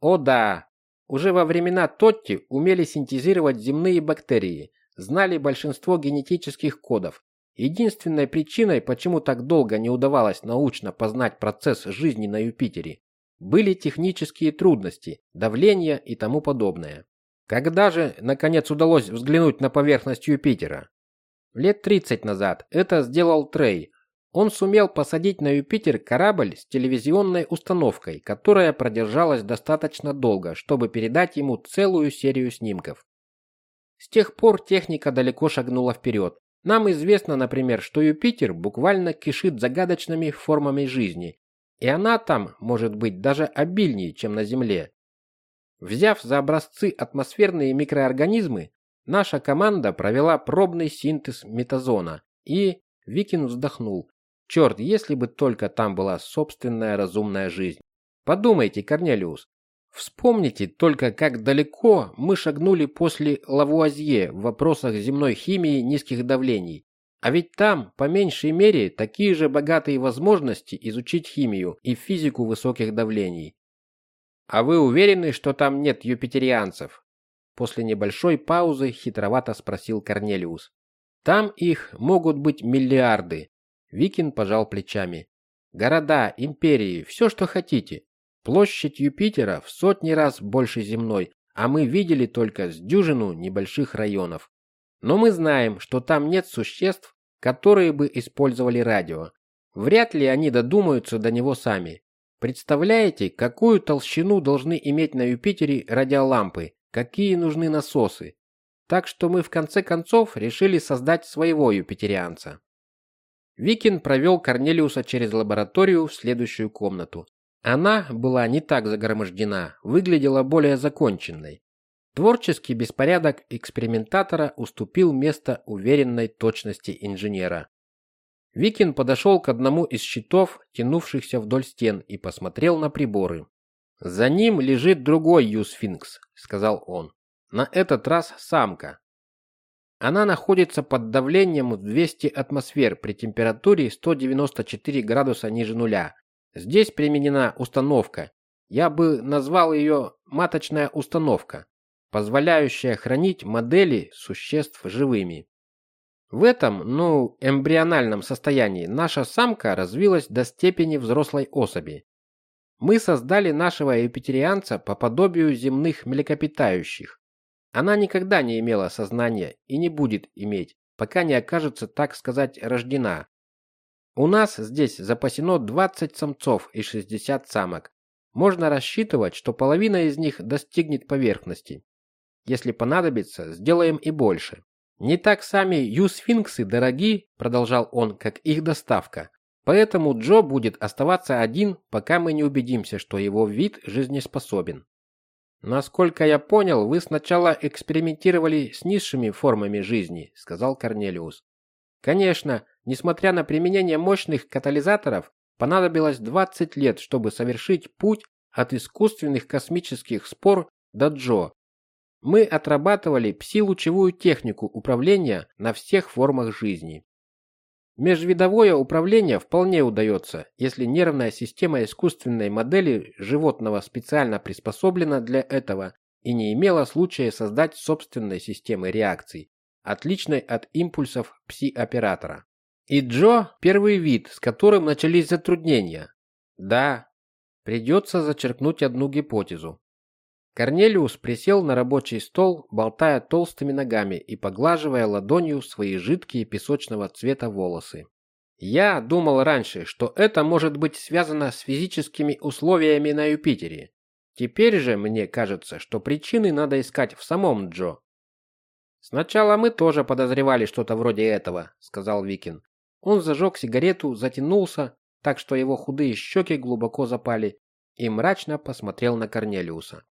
О да, уже во времена Тотти умели синтезировать земные бактерии, знали большинство генетических кодов. Единственной причиной, почему так долго не удавалось научно познать процесс жизни на Юпитере, были технические трудности, давление и тому подобное. Когда же, наконец, удалось взглянуть на поверхность Юпитера? Лет 30 назад это сделал Трей, он сумел посадить на Юпитер корабль с телевизионной установкой, которая продержалась достаточно долго, чтобы передать ему целую серию снимков. С тех пор техника далеко шагнула вперед. Нам известно, например, что Юпитер буквально кишит загадочными формами жизни, и она там может быть даже обильнее, чем на Земле. Взяв за образцы атмосферные микроорганизмы, наша команда провела пробный синтез метазона и Викин вздохнул. Черт, если бы только там была собственная разумная жизнь. Подумайте, Корнелиус. Вспомните только, как далеко мы шагнули после Лавуазье в вопросах земной химии низких давлений. А ведь там, по меньшей мере, такие же богатые возможности изучить химию и физику высоких давлений. А вы уверены, что там нет юпитерианцев? После небольшой паузы хитровато спросил Корнелиус. Там их могут быть миллиарды, Викин пожал плечами. Города, империи, все, что хотите. Площадь Юпитера в сотни раз больше земной, а мы видели только с дюжину небольших районов. Но мы знаем, что там нет существ, которые бы использовали радио. Вряд ли они додумаются до него сами. Представляете, какую толщину должны иметь на Юпитере радиолампы, какие нужны насосы? Так что мы в конце концов решили создать своего юпитерианца. Викин провел Корнелиуса через лабораторию в следующую комнату. Она была не так загромождена, выглядела более законченной. Творческий беспорядок экспериментатора уступил место уверенной точности инженера. Викин подошел к одному из щитов, тянувшихся вдоль стен, и посмотрел на приборы. «За ним лежит другой Юсфинкс», — сказал он. «На этот раз самка. Она находится под давлением в 200 атмосфер при температуре 194 градуса ниже нуля. Здесь применена установка. Я бы назвал ее маточная установка, позволяющая хранить модели существ живыми. В этом, ну, эмбриональном состоянии наша самка развилась до степени взрослой особи. Мы создали нашего юпитерианца по подобию земных млекопитающих. Она никогда не имела сознания и не будет иметь, пока не окажется, так сказать, рождена. У нас здесь запасено 20 самцов и 60 самок. Можно рассчитывать, что половина из них достигнет поверхности. Если понадобится, сделаем и больше. Не так сами юсфинксы дороги, продолжал он, как их доставка. Поэтому Джо будет оставаться один, пока мы не убедимся, что его вид жизнеспособен. Насколько я понял, вы сначала экспериментировали с низшими формами жизни, сказал Корнелиус. Конечно, несмотря на применение мощных катализаторов, понадобилось 20 лет, чтобы совершить путь от искусственных космических спор до Джо, мы отрабатывали пси-лучевую технику управления на всех формах жизни. Межвидовое управление вполне удается, если нервная система искусственной модели животного специально приспособлена для этого и не имела случая создать собственной системы реакций, отличной от импульсов пси-оператора. И Джо – первый вид, с которым начались затруднения. Да, придется зачеркнуть одну гипотезу. Корнелиус присел на рабочий стол, болтая толстыми ногами и поглаживая ладонью свои жидкие песочного цвета волосы. Я думал раньше, что это может быть связано с физическими условиями на Юпитере. Теперь же мне кажется, что причины надо искать в самом Джо. Сначала мы тоже подозревали что-то вроде этого, сказал Викин. Он зажег сигарету, затянулся, так что его худые щеки глубоко запали, и мрачно посмотрел на Корнелиуса.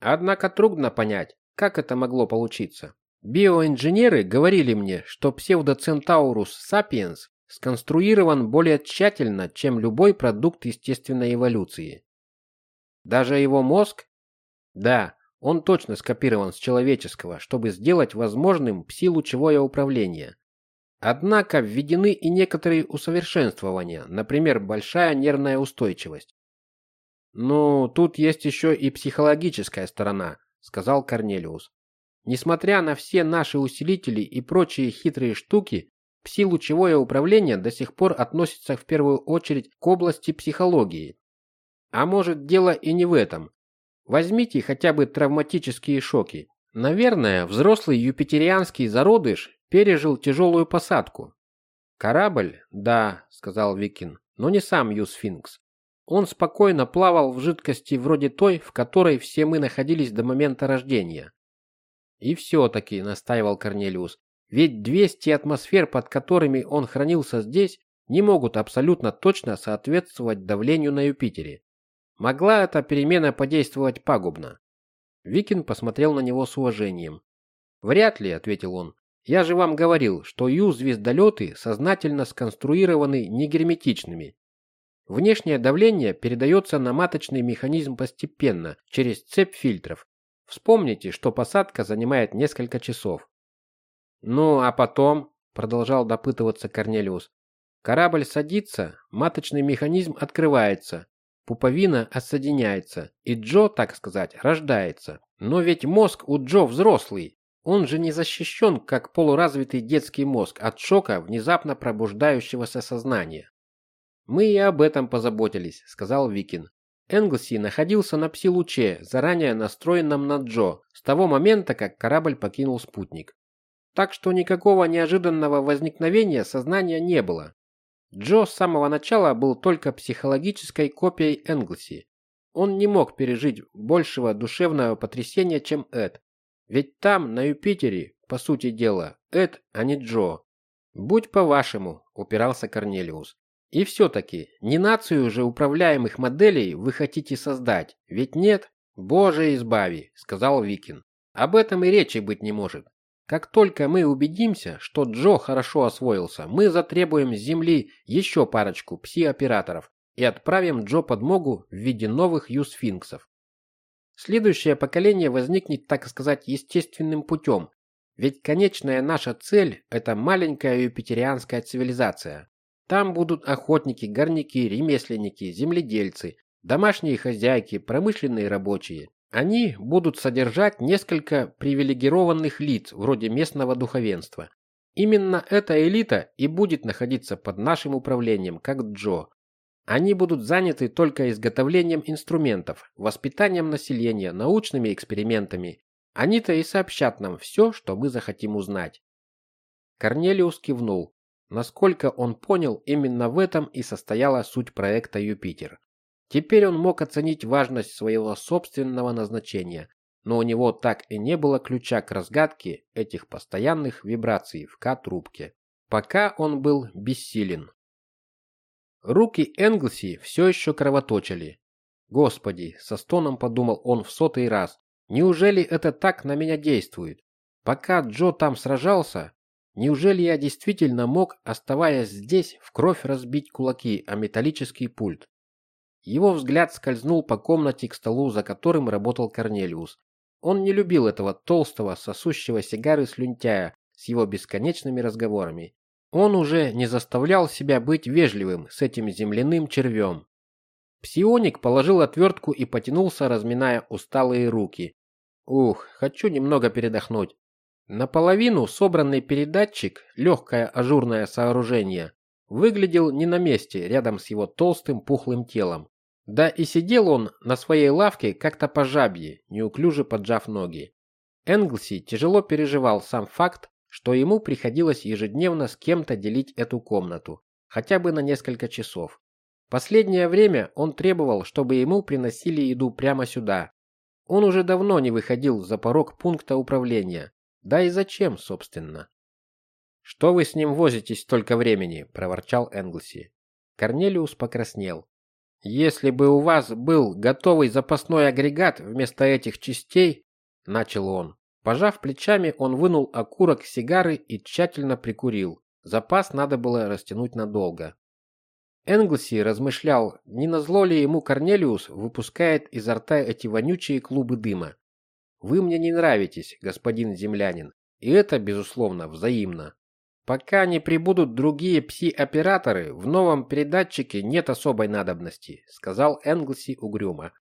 Однако трудно понять, как это могло получиться. Биоинженеры говорили мне, что псевдоцентаурус сапиенс сконструирован более тщательно, чем любой продукт естественной эволюции. Даже его мозг? Да, он точно скопирован с человеческого, чтобы сделать возможным пси-лучевое управление. Однако введены и некоторые усовершенствования, например, большая нервная устойчивость. «Ну, тут есть еще и психологическая сторона», — сказал Корнелиус. «Несмотря на все наши усилители и прочие хитрые штуки, пси-лучевое управление до сих пор относится в первую очередь к области психологии. А может, дело и не в этом. Возьмите хотя бы травматические шоки. Наверное, взрослый юпитерианский зародыш пережил тяжелую посадку. Корабль, да, сказал Викин, но не сам Юсфинкс. Он спокойно плавал в жидкости вроде той, в которой все мы находились до момента рождения. И все-таки, настаивал Корнелиус, ведь 200 атмосфер, под которыми он хранился здесь, не могут абсолютно точно соответствовать давлению на Юпитере. Могла эта перемена подействовать пагубно? Викин посмотрел на него с уважением. «Вряд ли», — ответил он. «Я же вам говорил, что Ю-звездолеты сознательно сконструированы негерметичными, Внешнее давление передается на маточный механизм постепенно, через цепь фильтров. Вспомните, что посадка занимает несколько часов. Ну, а потом, продолжал допытываться Корнелиус, корабль садится, маточный механизм открывается, пуповина отсоединяется, и Джо, так сказать, рождается. Но ведь мозг у Джо взрослый. Он же не защищен, как полуразвитый детский мозг, от шока внезапно пробуждающегося сознания. «Мы и об этом позаботились», — сказал Викин. Энглси находился на пси-луче, заранее настроенном на Джо, с того момента, как корабль покинул спутник. Так что никакого неожиданного возникновения сознания не было. Джо с самого начала был только психологической копией Энглси. Он не мог пережить большего душевного потрясения, чем Эд. Ведь там, на Юпитере, по сути дела, Эд, а не Джо. «Будь по-вашему», — упирался Корнелиус. И все-таки, не нацию же управляемых моделей вы хотите создать, ведь нет? Боже избави, сказал Викин. Об этом и речи быть не может. Как только мы убедимся, что Джо хорошо освоился, мы затребуем с Земли еще парочку пси-операторов и отправим Джо подмогу в виде новых юсфинксов. Следующее поколение возникнет, так сказать, естественным путем, ведь конечная наша цель – это маленькая юпитерианская цивилизация. Там будут охотники, горняки, ремесленники, земледельцы, домашние хозяйки, промышленные рабочие. Они будут содержать несколько привилегированных лиц, вроде местного духовенства. Именно эта элита и будет находиться под нашим управлением, как Джо. Они будут заняты только изготовлением инструментов, воспитанием населения, научными экспериментами. Они-то и сообщат нам все, что мы захотим узнать. Корнелиус кивнул. Насколько он понял, именно в этом и состояла суть проекта Юпитер. Теперь он мог оценить важность своего собственного назначения, но у него так и не было ключа к разгадке этих постоянных вибраций в К-трубке. Пока он был бессилен. Руки Энглси все еще кровоточили. Господи, со стоном подумал он в сотый раз. Неужели это так на меня действует? Пока Джо там сражался, неужели я действительно мог, оставаясь здесь, в кровь разбить кулаки о металлический пульт? Его взгляд скользнул по комнате к столу, за которым работал Корнелиус. Он не любил этого толстого, сосущего сигары слюнтяя с его бесконечными разговорами. Он уже не заставлял себя быть вежливым с этим земляным червем. Псионик положил отвертку и потянулся, разминая усталые руки. Ух, хочу немного передохнуть. Наполовину собранный передатчик, легкое ажурное сооружение, выглядел не на месте рядом с его толстым пухлым телом. Да и сидел он на своей лавке как-то по жабье, неуклюже поджав ноги. Энглси тяжело переживал сам факт, что ему приходилось ежедневно с кем-то делить эту комнату, хотя бы на несколько часов. Последнее время он требовал, чтобы ему приносили еду прямо сюда. Он уже давно не выходил за порог пункта управления. Да и зачем, собственно? «Что вы с ним возитесь столько времени?» – проворчал Энглси. Корнелиус покраснел. Если бы у вас был готовый запасной агрегат вместо этих частей, начал он. Пожав плечами, он вынул окурок сигары и тщательно прикурил. Запас надо было растянуть надолго. Энглси размышлял, не назло ли ему Корнелиус выпускает изо рта эти вонючие клубы дыма. Вы мне не нравитесь, господин землянин, и это безусловно взаимно. Пока не прибудут другие пси-операторы, в новом передатчике нет особой надобности, сказал Энглси угрюмо.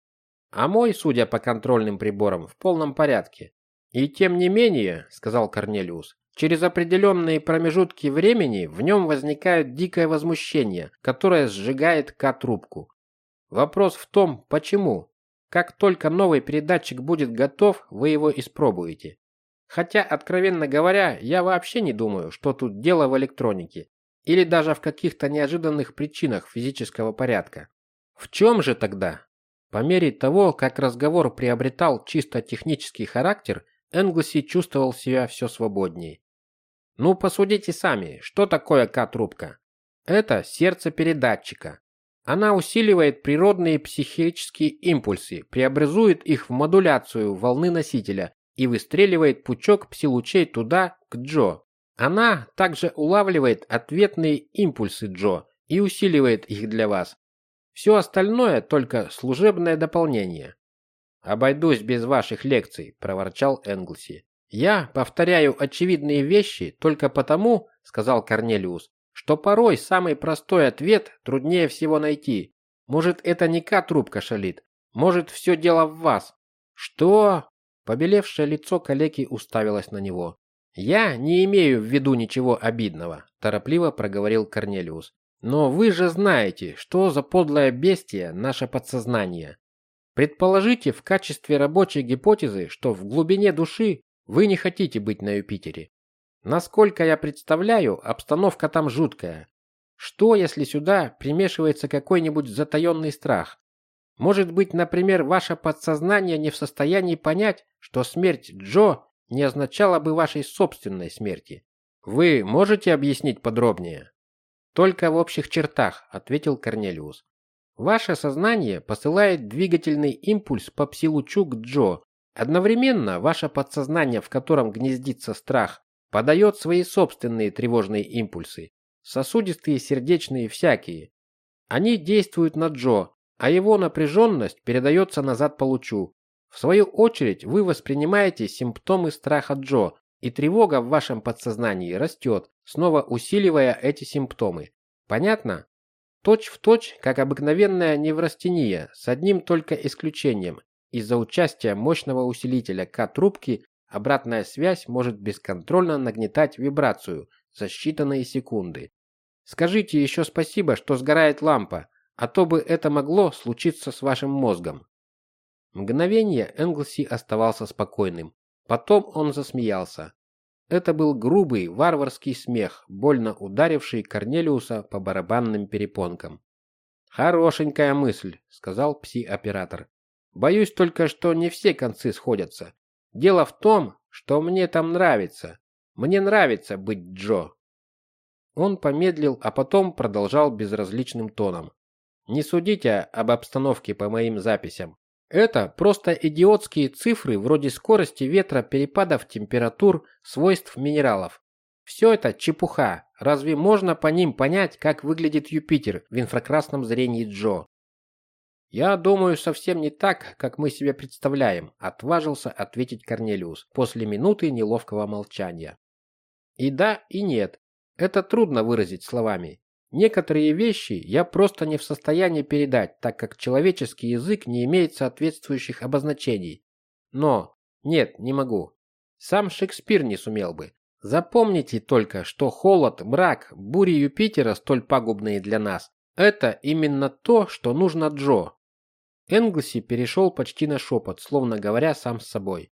А мой, судя по контрольным приборам, в полном порядке. И тем не менее, сказал Корнелиус, через определенные промежутки времени в нем возникает дикое возмущение, которое сжигает К-трубку. Вопрос в том, почему. Как только новый передатчик будет готов, вы его испробуете. Хотя, откровенно говоря, я вообще не думаю, что тут дело в электронике или даже в каких-то неожиданных причинах физического порядка. В чем же тогда? По мере того, как разговор приобретал чисто технический характер, Энглси чувствовал себя все свободнее. Ну, посудите сами, что такое К-трубка? Это сердце передатчика. Она усиливает природные психические импульсы, преобразует их в модуляцию волны носителя и выстреливает пучок пси-лучей туда, к Джо. Она также улавливает ответные импульсы Джо и усиливает их для вас. Все остальное только служебное дополнение. «Обойдусь без ваших лекций», – проворчал Энглси. «Я повторяю очевидные вещи только потому, – сказал Корнелиус, – что порой самый простой ответ труднее всего найти. Может, это не К-трубка шалит, может, все дело в вас». «Что?» Побелевшее лицо калеки уставилось на него. «Я не имею в виду ничего обидного», – торопливо проговорил Корнелиус. «Но вы же знаете, что за подлое бестие наше подсознание. Предположите в качестве рабочей гипотезы, что в глубине души вы не хотите быть на Юпитере. Насколько я представляю, обстановка там жуткая. Что, если сюда примешивается какой-нибудь затаенный страх? Может быть, например, ваше подсознание не в состоянии понять, что смерть Джо не означала бы вашей собственной смерти. Вы можете объяснить подробнее? Только в общих чертах, ответил Корнелиус. Ваше сознание посылает двигательный импульс по пси-лучу к Джо, Одновременно ваше подсознание, в котором гнездится страх, подает свои собственные тревожные импульсы, сосудистые, сердечные, всякие. Они действуют на Джо, а его напряженность передается назад по лучу. В свою очередь вы воспринимаете симптомы страха Джо, и тревога в вашем подсознании растет, снова усиливая эти симптомы. Понятно? Точь в точь, как обыкновенная неврастения, с одним только исключением. Из-за участия мощного усилителя К-трубки обратная связь может бесконтрольно нагнетать вибрацию за считанные секунды. Скажите еще спасибо, что сгорает лампа, а то бы это могло случиться с вашим мозгом. Мгновение Энглси оставался спокойным. Потом он засмеялся. Это был грубый, варварский смех, больно ударивший Корнелиуса по барабанным перепонкам. «Хорошенькая мысль», — сказал пси-оператор. «Боюсь только, что не все концы сходятся. Дело в том, что мне там нравится. Мне нравится быть Джо». Он помедлил, а потом продолжал безразличным тоном. «Не судите об обстановке по моим записям. Это просто идиотские цифры вроде скорости ветра, перепадов температур, свойств минералов. Все это чепуха. Разве можно по ним понять, как выглядит Юпитер в инфракрасном зрении Джо? Я думаю, совсем не так, как мы себе представляем, отважился ответить Корнелиус после минуты неловкого молчания. И да, и нет. Это трудно выразить словами. Некоторые вещи я просто не в состоянии передать, так как человеческий язык не имеет соответствующих обозначений. Но, нет, не могу. Сам Шекспир не сумел бы. Запомните только, что холод, мрак, бури Юпитера, столь пагубные для нас, это именно то, что нужно Джо. Энглси перешел почти на шепот, словно говоря сам с собой.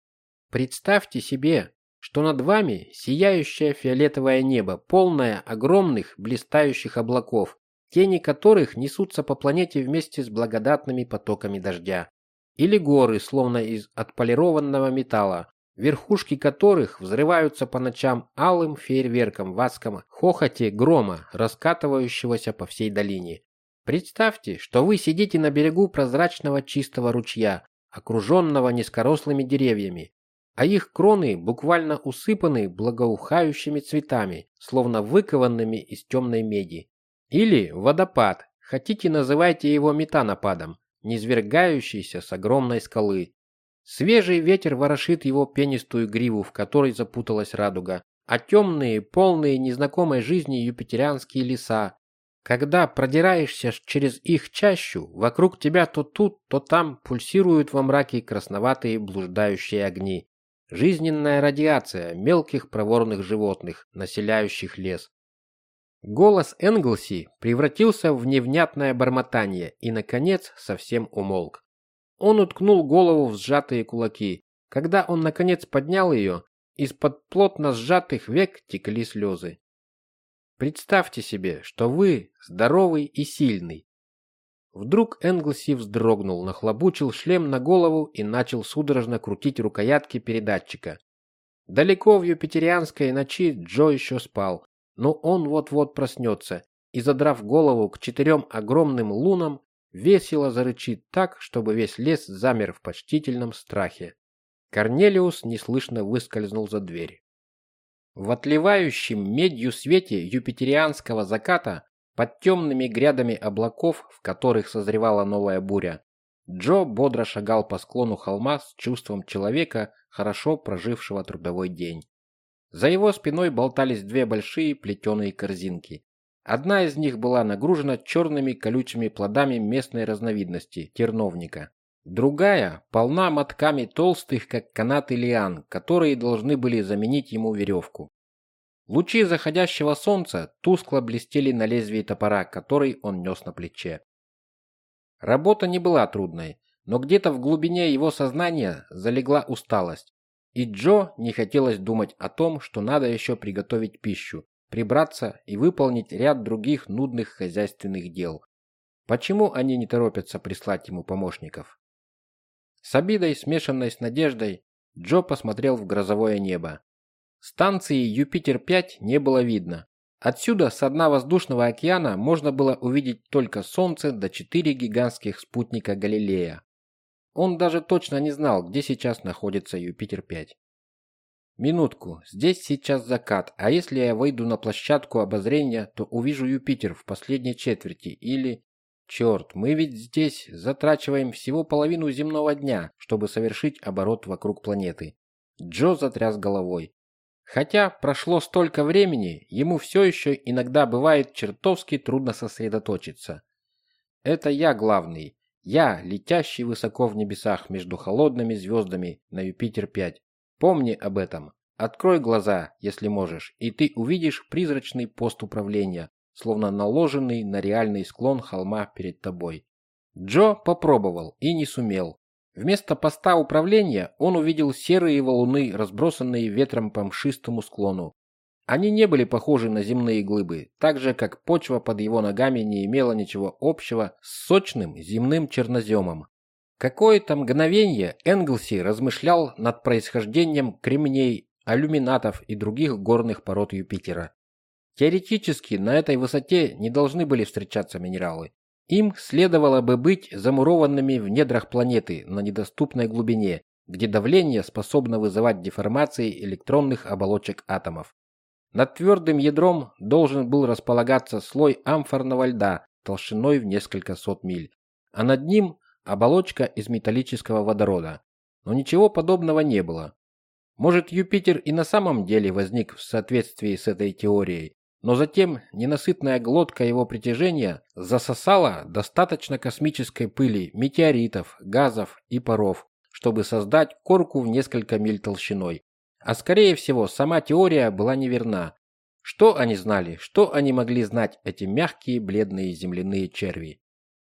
Представьте себе, что над вами сияющее фиолетовое небо, полное огромных блистающих облаков, тени которых несутся по планете вместе с благодатными потоками дождя. Или горы, словно из отполированного металла, верхушки которых взрываются по ночам алым фейерверком в адском хохоте грома, раскатывающегося по всей долине. Представьте, что вы сидите на берегу прозрачного чистого ручья, окруженного низкорослыми деревьями, а их кроны буквально усыпаны благоухающими цветами, словно выкованными из темной меди. Или водопад, хотите называйте его метанопадом, низвергающийся с огромной скалы. Свежий ветер ворошит его пенистую гриву, в которой запуталась радуга, а темные, полные незнакомой жизни юпитерианские леса. Когда продираешься через их чащу, вокруг тебя то тут, то там пульсируют во мраке красноватые блуждающие огни. Жизненная радиация мелких проворных животных, населяющих лес. Голос Энглси превратился в невнятное бормотание и, наконец, совсем умолк. Он уткнул голову в сжатые кулаки. Когда он, наконец, поднял ее, из-под плотно сжатых век текли слезы. Представьте себе, что вы здоровый и сильный, Вдруг Энглси вздрогнул, нахлобучил шлем на голову и начал судорожно крутить рукоятки передатчика. Далеко в юпитерианской ночи Джо еще спал, но он вот-вот проснется и, задрав голову к четырем огромным лунам, весело зарычит так, чтобы весь лес замер в почтительном страхе. Корнелиус неслышно выскользнул за дверь. В отливающем медью свете юпитерианского заката под темными грядами облаков, в которых созревала новая буря, Джо бодро шагал по склону холма с чувством человека, хорошо прожившего трудовой день. За его спиной болтались две большие плетеные корзинки. Одна из них была нагружена черными колючими плодами местной разновидности терновника. Другая полна мотками толстых, как канаты лиан, которые должны были заменить ему веревку. Лучи заходящего солнца тускло блестели на лезвии топора, который он нес на плече. Работа не была трудной, но где-то в глубине его сознания залегла усталость, и Джо не хотелось думать о том, что надо еще приготовить пищу, прибраться и выполнить ряд других нудных хозяйственных дел. Почему они не торопятся прислать ему помощников? С обидой, смешанной с надеждой, Джо посмотрел в грозовое небо. Станции Юпитер-5 не было видно. Отсюда, с дна воздушного океана, можно было увидеть только Солнце до четыре гигантских спутника Галилея. Он даже точно не знал, где сейчас находится Юпитер-5. Минутку, здесь сейчас закат, а если я выйду на площадку обозрения, то увижу Юпитер в последней четверти или... Черт, мы ведь здесь затрачиваем всего половину земного дня, чтобы совершить оборот вокруг планеты. Джо затряс головой. Хотя прошло столько времени, ему все еще иногда бывает чертовски трудно сосредоточиться. Это я главный. Я, летящий высоко в небесах между холодными звездами на Юпитер-5. Помни об этом. Открой глаза, если можешь, и ты увидишь призрачный пост управления, словно наложенный на реальный склон холма перед тобой. Джо попробовал и не сумел. Вместо поста управления он увидел серые валуны, разбросанные ветром по мшистому склону. Они не были похожи на земные глыбы, так же как почва под его ногами не имела ничего общего с сочным земным черноземом. Какое-то мгновение Энглси размышлял над происхождением кремней, алюминатов и других горных пород Юпитера. Теоретически на этой высоте не должны были встречаться минералы. Им следовало бы быть замурованными в недрах планеты на недоступной глубине, где давление способно вызывать деформации электронных оболочек атомов. Над твердым ядром должен был располагаться слой амфорного льда толщиной в несколько сот миль, а над ним оболочка из металлического водорода. Но ничего подобного не было. Может, Юпитер и на самом деле возник в соответствии с этой теорией, но затем ненасытная глотка его притяжения засосала достаточно космической пыли, метеоритов, газов и паров, чтобы создать корку в несколько миль толщиной. А скорее всего, сама теория была неверна. Что они знали, что они могли знать, эти мягкие бледные земляные черви?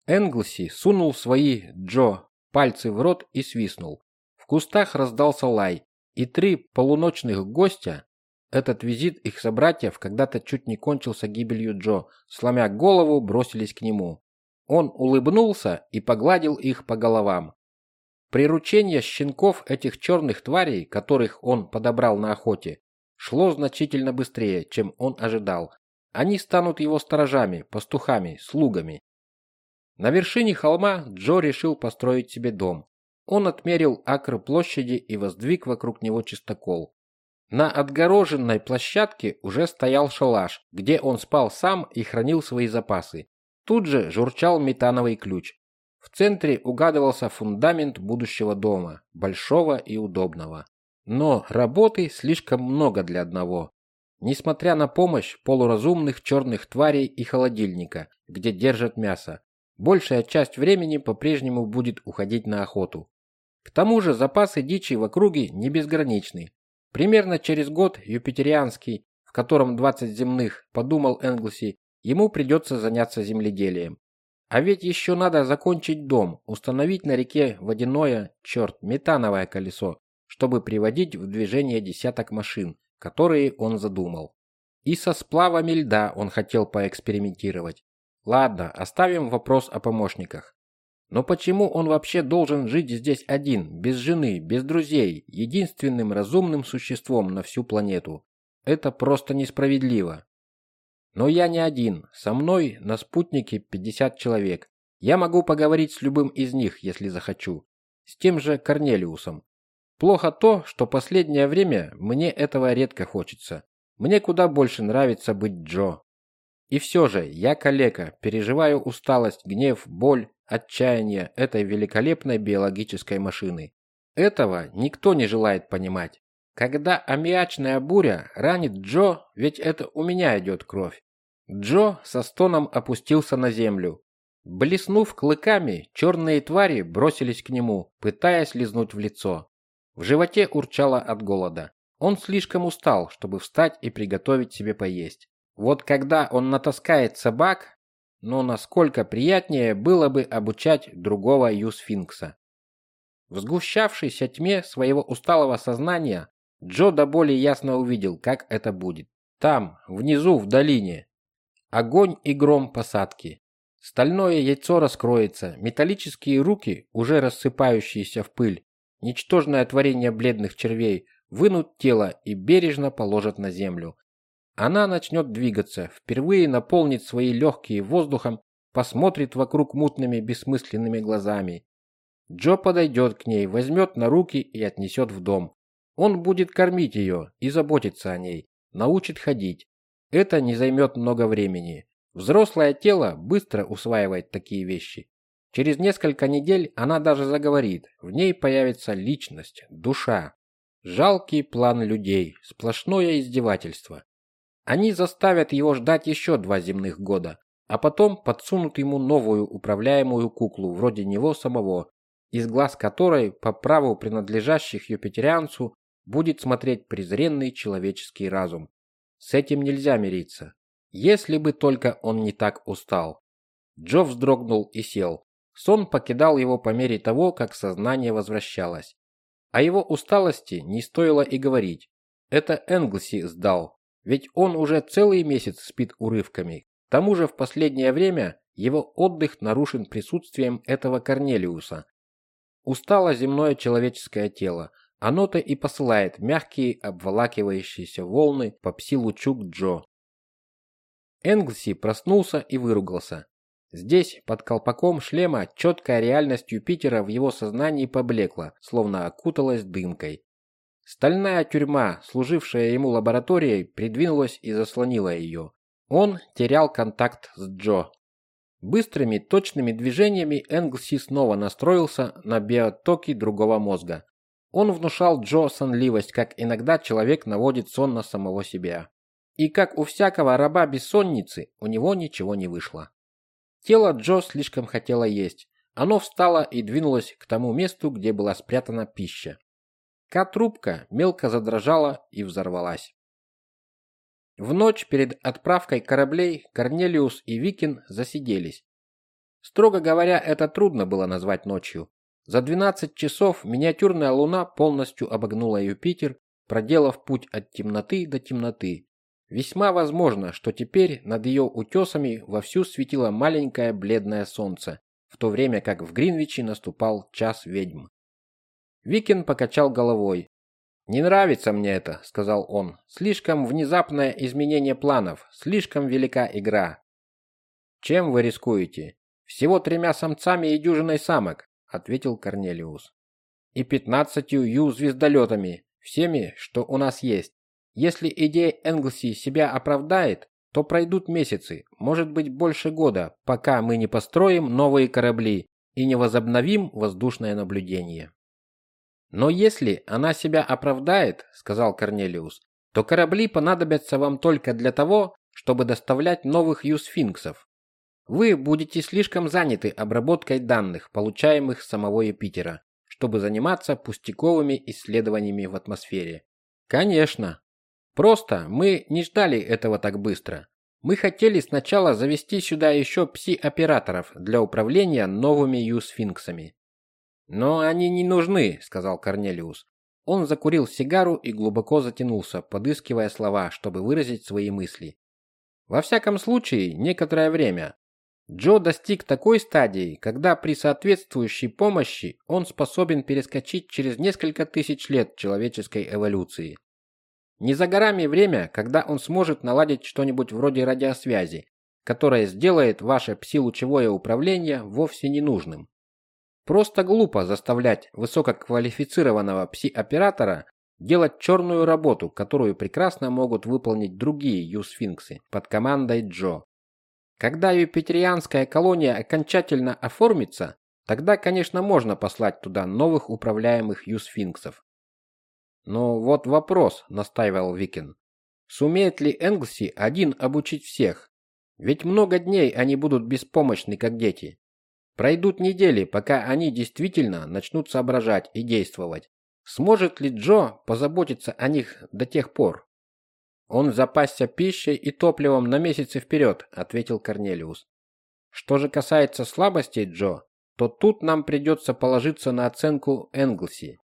Энглси сунул свои Джо пальцы в рот и свистнул. В кустах раздался лай, и три полуночных гостя, этот визит их собратьев когда-то чуть не кончился гибелью Джо, сломя голову, бросились к нему. Он улыбнулся и погладил их по головам. Приручение щенков этих черных тварей, которых он подобрал на охоте, шло значительно быстрее, чем он ожидал. Они станут его сторожами, пастухами, слугами. На вершине холма Джо решил построить себе дом. Он отмерил акр площади и воздвиг вокруг него чистокол. На отгороженной площадке уже стоял шалаш, где он спал сам и хранил свои запасы. Тут же журчал метановый ключ. В центре угадывался фундамент будущего дома, большого и удобного. Но работы слишком много для одного. Несмотря на помощь полуразумных черных тварей и холодильника, где держат мясо, большая часть времени по-прежнему будет уходить на охоту. К тому же запасы дичи в округе не безграничны, Примерно через год юпитерианский, в котором 20 земных, подумал Энглси, ему придется заняться земледелием. А ведь еще надо закончить дом, установить на реке водяное, черт, метановое колесо, чтобы приводить в движение десяток машин, которые он задумал. И со сплавами льда он хотел поэкспериментировать. Ладно, оставим вопрос о помощниках. Но почему он вообще должен жить здесь один, без жены, без друзей, единственным разумным существом на всю планету? Это просто несправедливо. Но я не один. Со мной на спутнике 50 человек. Я могу поговорить с любым из них, если захочу. С тем же Корнелиусом. Плохо то, что последнее время мне этого редко хочется. Мне куда больше нравится быть Джо. И все же, я калека, переживаю усталость, гнев, боль, отчаяние этой великолепной биологической машины. Этого никто не желает понимать. Когда аммиачная буря ранит Джо, ведь это у меня идет кровь. Джо со стоном опустился на землю. Блеснув клыками, черные твари бросились к нему, пытаясь лизнуть в лицо. В животе урчало от голода. Он слишком устал, чтобы встать и приготовить себе поесть. Вот когда он натаскает собак, но насколько приятнее было бы обучать другого юсфинкса. В сгущавшейся тьме своего усталого сознания Джо до боли ясно увидел, как это будет. Там, внизу, в долине. Огонь и гром посадки. Стальное яйцо раскроется, металлические руки, уже рассыпающиеся в пыль, ничтожное творение бледных червей, вынут тело и бережно положат на землю, она начнет двигаться, впервые наполнит свои легкие воздухом, посмотрит вокруг мутными бессмысленными глазами. Джо подойдет к ней, возьмет на руки и отнесет в дом. Он будет кормить ее и заботиться о ней, научит ходить. Это не займет много времени. Взрослое тело быстро усваивает такие вещи. Через несколько недель она даже заговорит, в ней появится личность, душа. Жалкий план людей, сплошное издевательство. Они заставят его ждать еще два земных года, а потом подсунут ему новую управляемую куклу, вроде него самого, из глаз которой, по праву принадлежащих юпитерианцу, будет смотреть презренный человеческий разум. С этим нельзя мириться. Если бы только он не так устал. Джо вздрогнул и сел. Сон покидал его по мере того, как сознание возвращалось. О его усталости не стоило и говорить. Это Энглси сдал, ведь он уже целый месяц спит урывками. К тому же в последнее время его отдых нарушен присутствием этого Корнелиуса. Устало земное человеческое тело. Оно-то и посылает мягкие обволакивающиеся волны по пси-лучу к Джо. Энглси проснулся и выругался. Здесь, под колпаком шлема, четкая реальность Юпитера в его сознании поблекла, словно окуталась дымкой. Стальная тюрьма, служившая ему лабораторией, придвинулась и заслонила ее. Он терял контакт с Джо. Быстрыми, точными движениями Энглси снова настроился на биотоки другого мозга. Он внушал Джо сонливость, как иногда человек наводит сон на самого себя. И как у всякого раба бессонницы, у него ничего не вышло. Тело Джо слишком хотело есть. Оно встало и двинулось к тому месту, где была спрятана пища. К-трубка мелко задрожала и взорвалась. В ночь перед отправкой кораблей Корнелиус и Викин засиделись. Строго говоря, это трудно было назвать ночью. За 12 часов миниатюрная луна полностью обогнула Юпитер, проделав путь от темноты до темноты. Весьма возможно, что теперь над ее утесами вовсю светило маленькое бледное солнце, в то время как в Гринвиче наступал час ведьм. Викин покачал головой. «Не нравится мне это», — сказал он. «Слишком внезапное изменение планов, слишком велика игра». «Чем вы рискуете?» «Всего тремя самцами и дюжиной самок», — ответил Корнелиус. «И пятнадцатью ю-звездолетами, всеми, что у нас есть. Если идея Энглси себя оправдает, то пройдут месяцы, может быть больше года, пока мы не построим новые корабли и не возобновим воздушное наблюдение». Но если она себя оправдает, сказал Корнелиус, то корабли понадобятся вам только для того, чтобы доставлять новых юсфинксов. Вы будете слишком заняты обработкой данных, получаемых с самого Юпитера, чтобы заниматься пустяковыми исследованиями в атмосфере. Конечно. Просто мы не ждали этого так быстро. Мы хотели сначала завести сюда еще пси-операторов для управления новыми юсфинксами. «Но они не нужны», — сказал Корнелиус. Он закурил сигару и глубоко затянулся, подыскивая слова, чтобы выразить свои мысли. Во всяком случае, некоторое время. Джо достиг такой стадии, когда при соответствующей помощи он способен перескочить через несколько тысяч лет человеческой эволюции. Не за горами время, когда он сможет наладить что-нибудь вроде радиосвязи, которое сделает ваше пси-лучевое управление вовсе ненужным. Просто глупо заставлять высококвалифицированного пси-оператора делать черную работу, которую прекрасно могут выполнить другие юсфинксы под командой Джо. Когда юпитерианская колония окончательно оформится, тогда, конечно, можно послать туда новых управляемых юсфинксов. Но вот вопрос, настаивал Викин. Сумеет ли Энглси один обучить всех? Ведь много дней они будут беспомощны, как дети. Пройдут недели, пока они действительно начнут соображать и действовать. Сможет ли Джо позаботиться о них до тех пор? Он запасся пищей и топливом на месяцы вперед, ответил Корнелиус. Что же касается слабостей Джо, то тут нам придется положиться на оценку Энглси.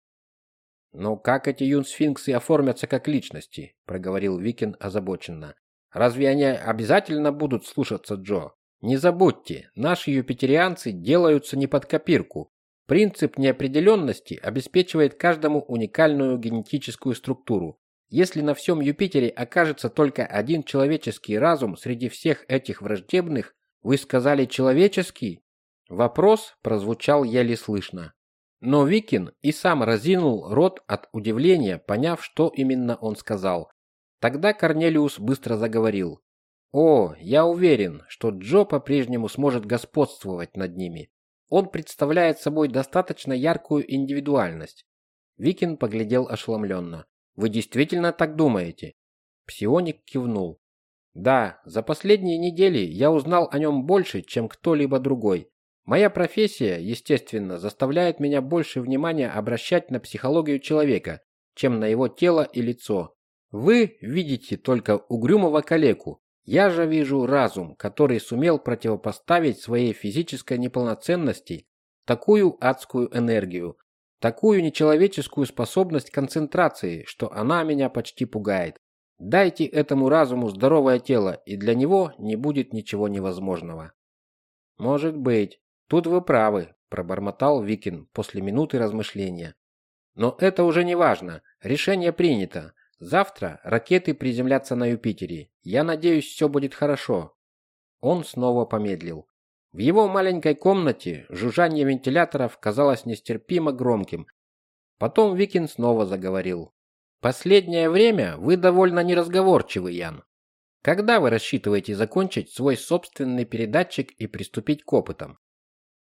Но как эти юнсфинксы оформятся как личности, проговорил Викин озабоченно. Разве они обязательно будут слушаться Джо? Не забудьте, наши юпитерианцы делаются не под копирку. Принцип неопределенности обеспечивает каждому уникальную генетическую структуру. Если на всем Юпитере окажется только один человеческий разум среди всех этих враждебных, вы сказали человеческий? Вопрос прозвучал еле слышно. Но Викин и сам разинул рот от удивления, поняв, что именно он сказал. Тогда Корнелиус быстро заговорил. «О, я уверен, что Джо по-прежнему сможет господствовать над ними. Он представляет собой достаточно яркую индивидуальность». Викин поглядел ошеломленно. «Вы действительно так думаете?» Псионик кивнул. «Да, за последние недели я узнал о нем больше, чем кто-либо другой. Моя профессия, естественно, заставляет меня больше внимания обращать на психологию человека, чем на его тело и лицо. Вы видите только угрюмого калеку. Я же вижу разум, который сумел противопоставить своей физической неполноценности такую адскую энергию, такую нечеловеческую способность концентрации, что она меня почти пугает. Дайте этому разуму здоровое тело, и для него не будет ничего невозможного. Может быть, Тут вы правы, пробормотал Викин после минуты размышления. Но это уже не важно. Решение принято. Завтра ракеты приземлятся на Юпитере. Я надеюсь, все будет хорошо. Он снова помедлил. В его маленькой комнате жужжание вентиляторов казалось нестерпимо громким. Потом Викин снова заговорил. Последнее время вы довольно неразговорчивы, Ян. Когда вы рассчитываете закончить свой собственный передатчик и приступить к опытам?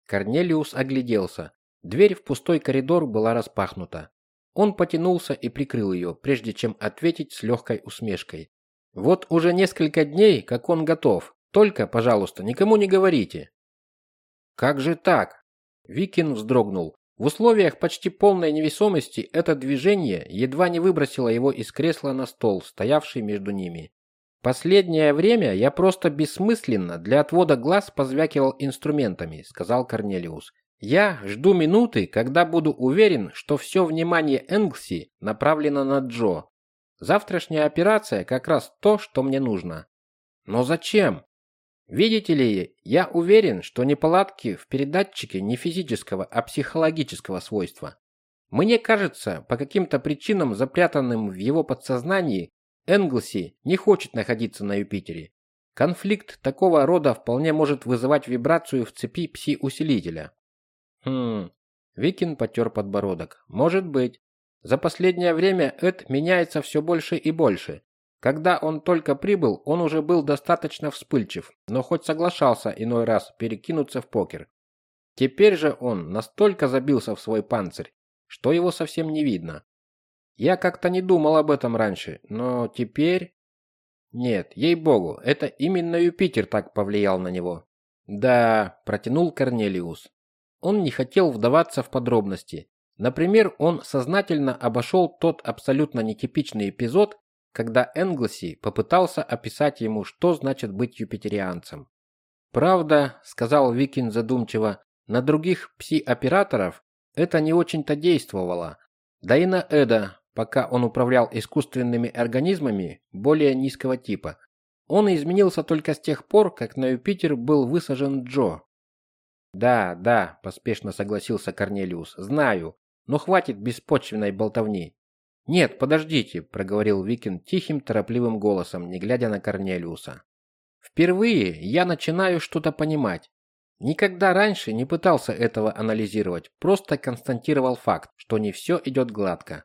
Корнелиус огляделся. Дверь в пустой коридор была распахнута. Он потянулся и прикрыл ее, прежде чем ответить с легкой усмешкой. Вот уже несколько дней, как он готов. Только, пожалуйста, никому не говорите. Как же так? Викин вздрогнул. В условиях почти полной невесомости это движение едва не выбросило его из кресла на стол, стоявший между ними. Последнее время я просто бессмысленно для отвода глаз позвякивал инструментами, сказал Корнелиус. Я жду минуты, когда буду уверен, что все внимание Энглси направлено на Джо. Завтрашняя операция как раз то, что мне нужно. Но зачем? Видите ли, я уверен, что неполадки в передатчике не физического, а психологического свойства. Мне кажется, по каким-то причинам, запрятанным в его подсознании, Энглси не хочет находиться на Юпитере. Конфликт такого рода вполне может вызывать вибрацию в цепи пси-усилителя. Хм. Викин потер подбородок. Может быть. За последнее время Эд меняется все больше и больше. Когда он только прибыл, он уже был достаточно вспыльчив, но хоть соглашался иной раз перекинуться в покер. Теперь же он настолько забился в свой панцирь, что его совсем не видно. Я как-то не думал об этом раньше, но теперь... Нет, ей-богу, это именно Юпитер так повлиял на него. Да, протянул Корнелиус. Он не хотел вдаваться в подробности. Например, он сознательно обошел тот абсолютно нетипичный эпизод, когда Энглси попытался описать ему, что значит быть юпитерианцем. Правда, сказал Викин задумчиво, на других пси-операторов это не очень-то действовало. Да и на Эда, пока он управлял искусственными организмами более низкого типа. Он изменился только с тех пор, как на Юпитер был высажен Джо. Да, да, поспешно согласился Корнелиус. Знаю, но хватит беспочвенной болтовни. Нет, подождите, проговорил Викин тихим, торопливым голосом, не глядя на Корнелиуса. Впервые я начинаю что-то понимать. Никогда раньше не пытался этого анализировать, просто констатировал факт, что не все идет гладко.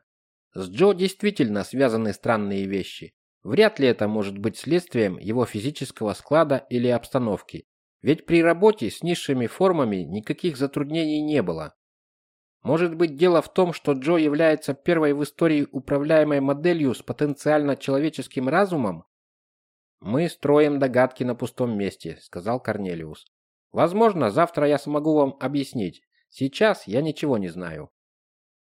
С Джо действительно связаны странные вещи. Вряд ли это может быть следствием его физического склада или обстановки. Ведь при работе с низшими формами никаких затруднений не было. Может быть дело в том, что Джо является первой в истории управляемой моделью с потенциально человеческим разумом? Мы строим догадки на пустом месте, сказал Корнелиус. Возможно, завтра я смогу вам объяснить. Сейчас я ничего не знаю.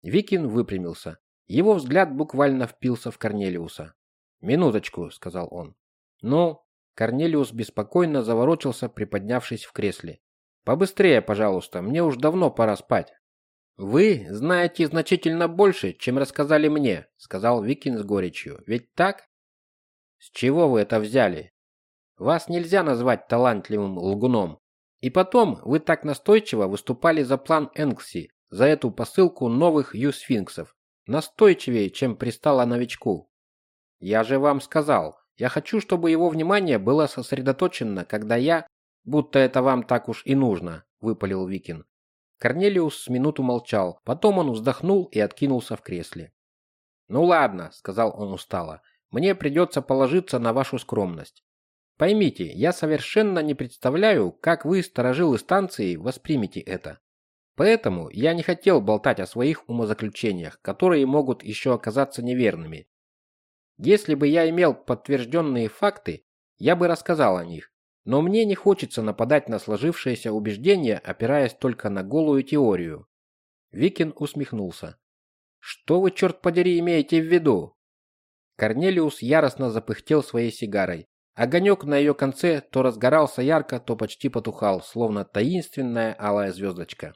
Викин выпрямился. Его взгляд буквально впился в Корнелиуса. «Минуточку», — сказал он. «Ну?» Корнелиус беспокойно заворочился, приподнявшись в кресле. «Побыстрее, пожалуйста, мне уж давно пора спать». «Вы знаете значительно больше, чем рассказали мне», — сказал Викин с горечью. «Ведь так?» «С чего вы это взяли? Вас нельзя назвать талантливым лгуном. И потом, вы так настойчиво выступали за план Энкси, за эту посылку новых юсфинксов настойчивее, чем пристало новичку. Я же вам сказал, я хочу, чтобы его внимание было сосредоточено, когда я, будто это вам так уж и нужно, выпалил Викин. Корнелиус с минуту молчал, потом он вздохнул и откинулся в кресле. «Ну ладно», — сказал он устало, — «мне придется положиться на вашу скромность. Поймите, я совершенно не представляю, как вы, сторожилы станции, воспримете это. Поэтому я не хотел болтать о своих умозаключениях, которые могут еще оказаться неверными. Если бы я имел подтвержденные факты, я бы рассказал о них, но мне не хочется нападать на сложившееся убеждение, опираясь только на голую теорию. Викин усмехнулся. Что вы, черт подери, имеете в виду? Корнелиус яростно запыхтел своей сигарой. Огонек на ее конце то разгорался ярко, то почти потухал, словно таинственная алая звездочка.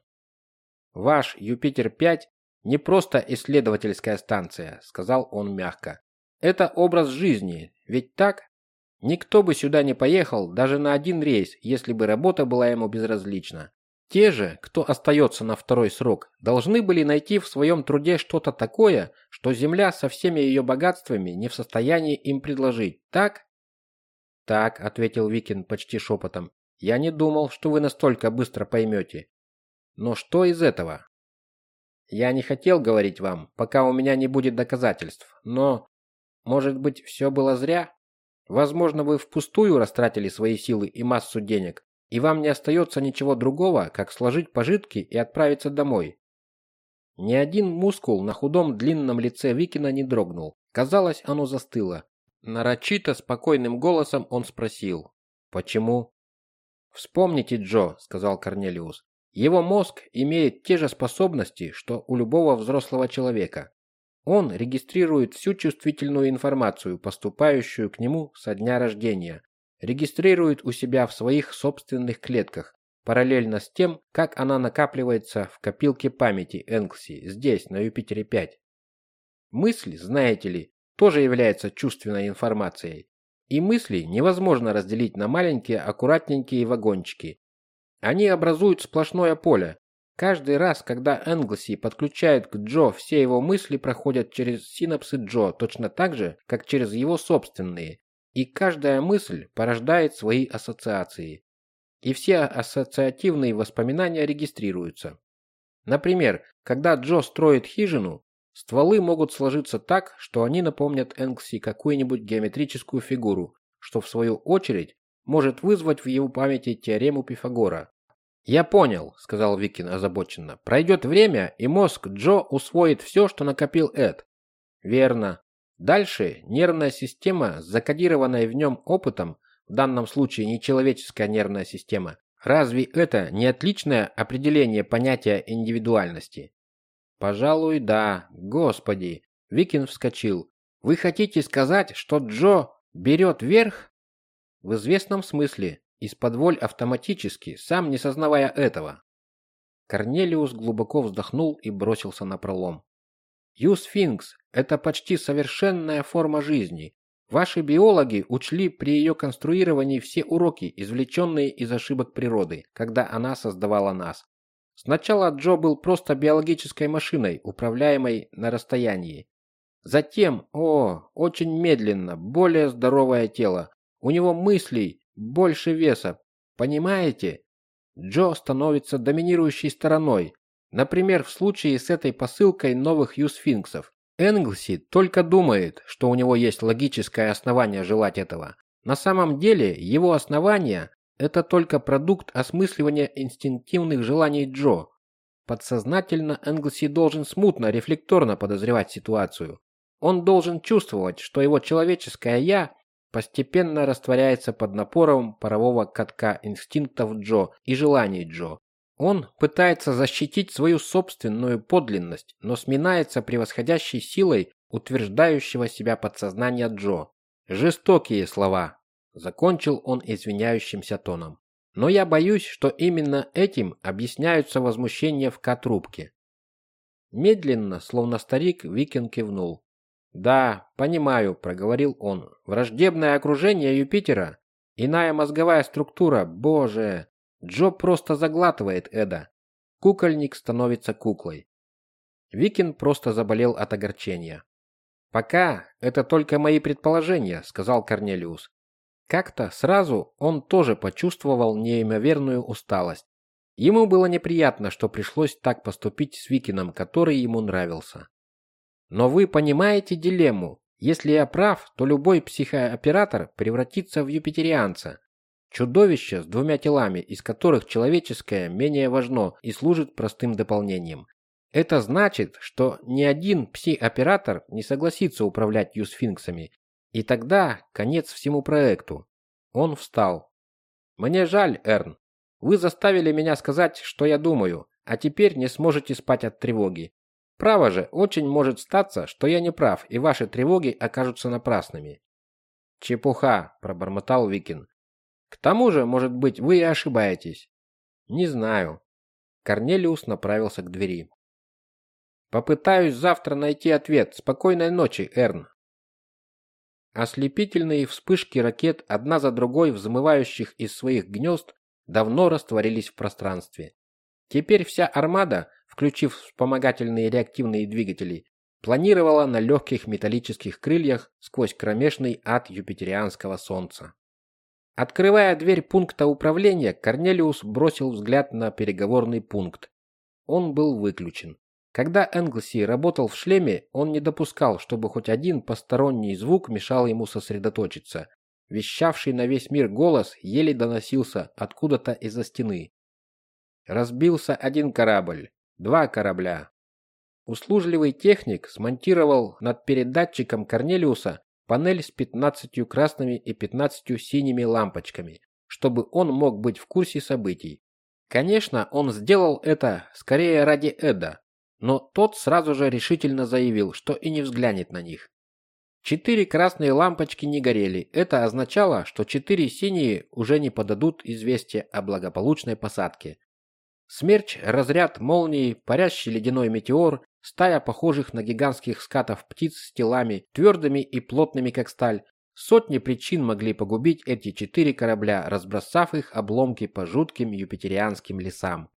«Ваш Юпитер-5 не просто исследовательская станция», — сказал он мягко. «Это образ жизни, ведь так? Никто бы сюда не поехал даже на один рейс, если бы работа была ему безразлична. Те же, кто остается на второй срок, должны были найти в своем труде что-то такое, что Земля со всеми ее богатствами не в состоянии им предложить, так? «Так», — ответил Викин почти шепотом, — «я не думал, что вы настолько быстро поймете. Но что из этого?» «Я не хотел говорить вам, пока у меня не будет доказательств, но, может быть, все было зря? Возможно, вы впустую растратили свои силы и массу денег, и вам не остается ничего другого, как сложить пожитки и отправиться домой». Ни один мускул на худом длинном лице Викина не дрогнул. Казалось, оно застыло, Нарочито спокойным голосом он спросил. «Почему?» «Вспомните Джо», — сказал Корнелиус. «Его мозг имеет те же способности, что у любого взрослого человека. Он регистрирует всю чувствительную информацию, поступающую к нему со дня рождения, регистрирует у себя в своих собственных клетках, параллельно с тем, как она накапливается в копилке памяти Энглси здесь, на Юпитере-5. Мысль, знаете ли, тоже является чувственной информацией. И мысли невозможно разделить на маленькие аккуратненькие вагончики. Они образуют сплошное поле. Каждый раз, когда Энглси подключает к Джо, все его мысли проходят через синапсы Джо точно так же, как через его собственные. И каждая мысль порождает свои ассоциации. И все ассоциативные воспоминания регистрируются. Например, когда Джо строит хижину, Стволы могут сложиться так, что они напомнят Энкси какую-нибудь геометрическую фигуру, что в свою очередь может вызвать в его памяти теорему Пифагора. «Я понял», — сказал Викин озабоченно. «Пройдет время, и мозг Джо усвоит все, что накопил Эд». «Верно. Дальше нервная система, закодированная в нем опытом, в данном случае нечеловеческая нервная система, разве это не отличное определение понятия индивидуальности? Пожалуй, да. Господи. Викин вскочил. Вы хотите сказать, что Джо берет верх? В известном смысле, из-под автоматически, сам не сознавая этого. Корнелиус глубоко вздохнул и бросился на пролом. Юсфинкс – это почти совершенная форма жизни. Ваши биологи учли при ее конструировании все уроки, извлеченные из ошибок природы, когда она создавала нас. Сначала Джо был просто биологической машиной, управляемой на расстоянии. Затем, о, очень медленно, более здоровое тело. У него мыслей, больше веса. Понимаете? Джо становится доминирующей стороной. Например, в случае с этой посылкой новых юсфинксов. Энглси только думает, что у него есть логическое основание желать этого. На самом деле, его основания это только продукт осмысливания инстинктивных желаний Джо. Подсознательно Энглси должен смутно, рефлекторно подозревать ситуацию. Он должен чувствовать, что его человеческое «я» постепенно растворяется под напором парового катка инстинктов Джо и желаний Джо. Он пытается защитить свою собственную подлинность, но сминается превосходящей силой утверждающего себя подсознания Джо. Жестокие слова, Закончил он извиняющимся тоном. Но я боюсь, что именно этим объясняются возмущения в К-трубке. Медленно, словно старик, Викин кивнул. «Да, понимаю», — проговорил он. «Враждебное окружение Юпитера, иная мозговая структура, боже! Джо просто заглатывает Эда. Кукольник становится куклой». Викин просто заболел от огорчения. «Пока это только мои предположения», — сказал Корнелиус. Как-то сразу он тоже почувствовал неимоверную усталость. Ему было неприятно, что пришлось так поступить с Викином, который ему нравился. Но вы понимаете дилемму. Если я прав, то любой психооператор превратится в юпитерианца. Чудовище с двумя телами, из которых человеческое менее важно и служит простым дополнением. Это значит, что ни один пси-оператор не согласится управлять юсфинксами, и тогда конец всему проекту. Он встал. Мне жаль, Эрн. Вы заставили меня сказать, что я думаю, а теперь не сможете спать от тревоги. Право же, очень может статься, что я не прав, и ваши тревоги окажутся напрасными. Чепуха, пробормотал Викин. К тому же, может быть, вы и ошибаетесь. Не знаю. Корнелиус направился к двери. Попытаюсь завтра найти ответ. Спокойной ночи, Эрн. Ослепительные вспышки ракет, одна за другой взмывающих из своих гнезд, давно растворились в пространстве. Теперь вся армада, включив вспомогательные реактивные двигатели, планировала на легких металлических крыльях сквозь кромешный ад юпитерианского солнца. Открывая дверь пункта управления, Корнелиус бросил взгляд на переговорный пункт. Он был выключен. Когда Энглси работал в шлеме, он не допускал, чтобы хоть один посторонний звук мешал ему сосредоточиться. Вещавший на весь мир голос еле доносился откуда-то из-за стены. Разбился один корабль, два корабля. Услужливый техник смонтировал над передатчиком Корнелиуса панель с 15 красными и 15 синими лампочками, чтобы он мог быть в курсе событий. Конечно, он сделал это скорее ради Эда, но тот сразу же решительно заявил, что и не взглянет на них. Четыре красные лампочки не горели. Это означало, что четыре синие уже не подадут известие о благополучной посадке. Смерч, разряд молнии, парящий ледяной метеор, стая похожих на гигантских скатов птиц с телами, твердыми и плотными как сталь. Сотни причин могли погубить эти четыре корабля, разбросав их обломки по жутким юпитерианским лесам.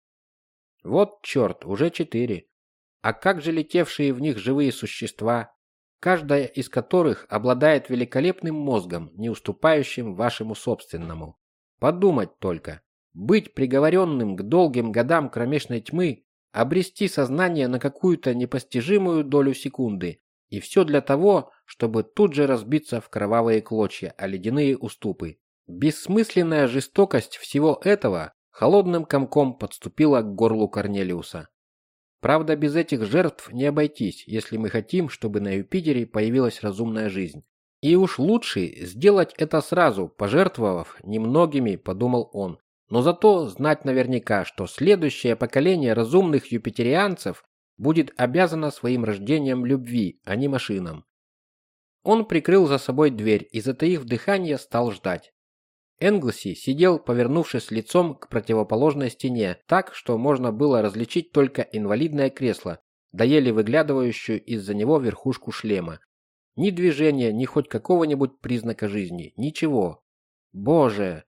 Вот черт, уже четыре. А как же летевшие в них живые существа, каждая из которых обладает великолепным мозгом, не уступающим вашему собственному? Подумать только. Быть приговоренным к долгим годам кромешной тьмы обрести сознание на какую-то непостижимую долю секунды, и все для того, чтобы тут же разбиться в кровавые клочья, а ледяные уступы. Бессмысленная жестокость всего этого холодным комком подступила к горлу Корнелиуса. Правда, без этих жертв не обойтись, если мы хотим, чтобы на Юпитере появилась разумная жизнь. И уж лучше сделать это сразу, пожертвовав немногими, подумал он, но зато знать наверняка, что следующее поколение разумных юпитерианцев будет обязано своим рождением любви, а не машинам. Он прикрыл за собой дверь и, затаив дыхание, стал ждать. Энглси сидел, повернувшись лицом к противоположной стене, так, что можно было различить только инвалидное кресло, да еле выглядывающую из-за него верхушку шлема. Ни движения, ни хоть какого-нибудь признака жизни, ничего. Боже,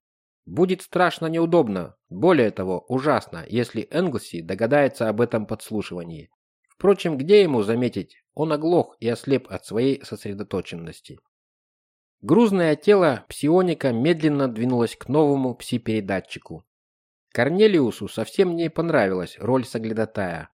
Будет страшно неудобно, более того, ужасно, если Энглси догадается об этом подслушивании. Впрочем, где ему заметить, он оглох и ослеп от своей сосредоточенности. Грузное тело псионика медленно двинулось к новому пси-передатчику. Корнелиусу совсем не понравилась роль соглядатая.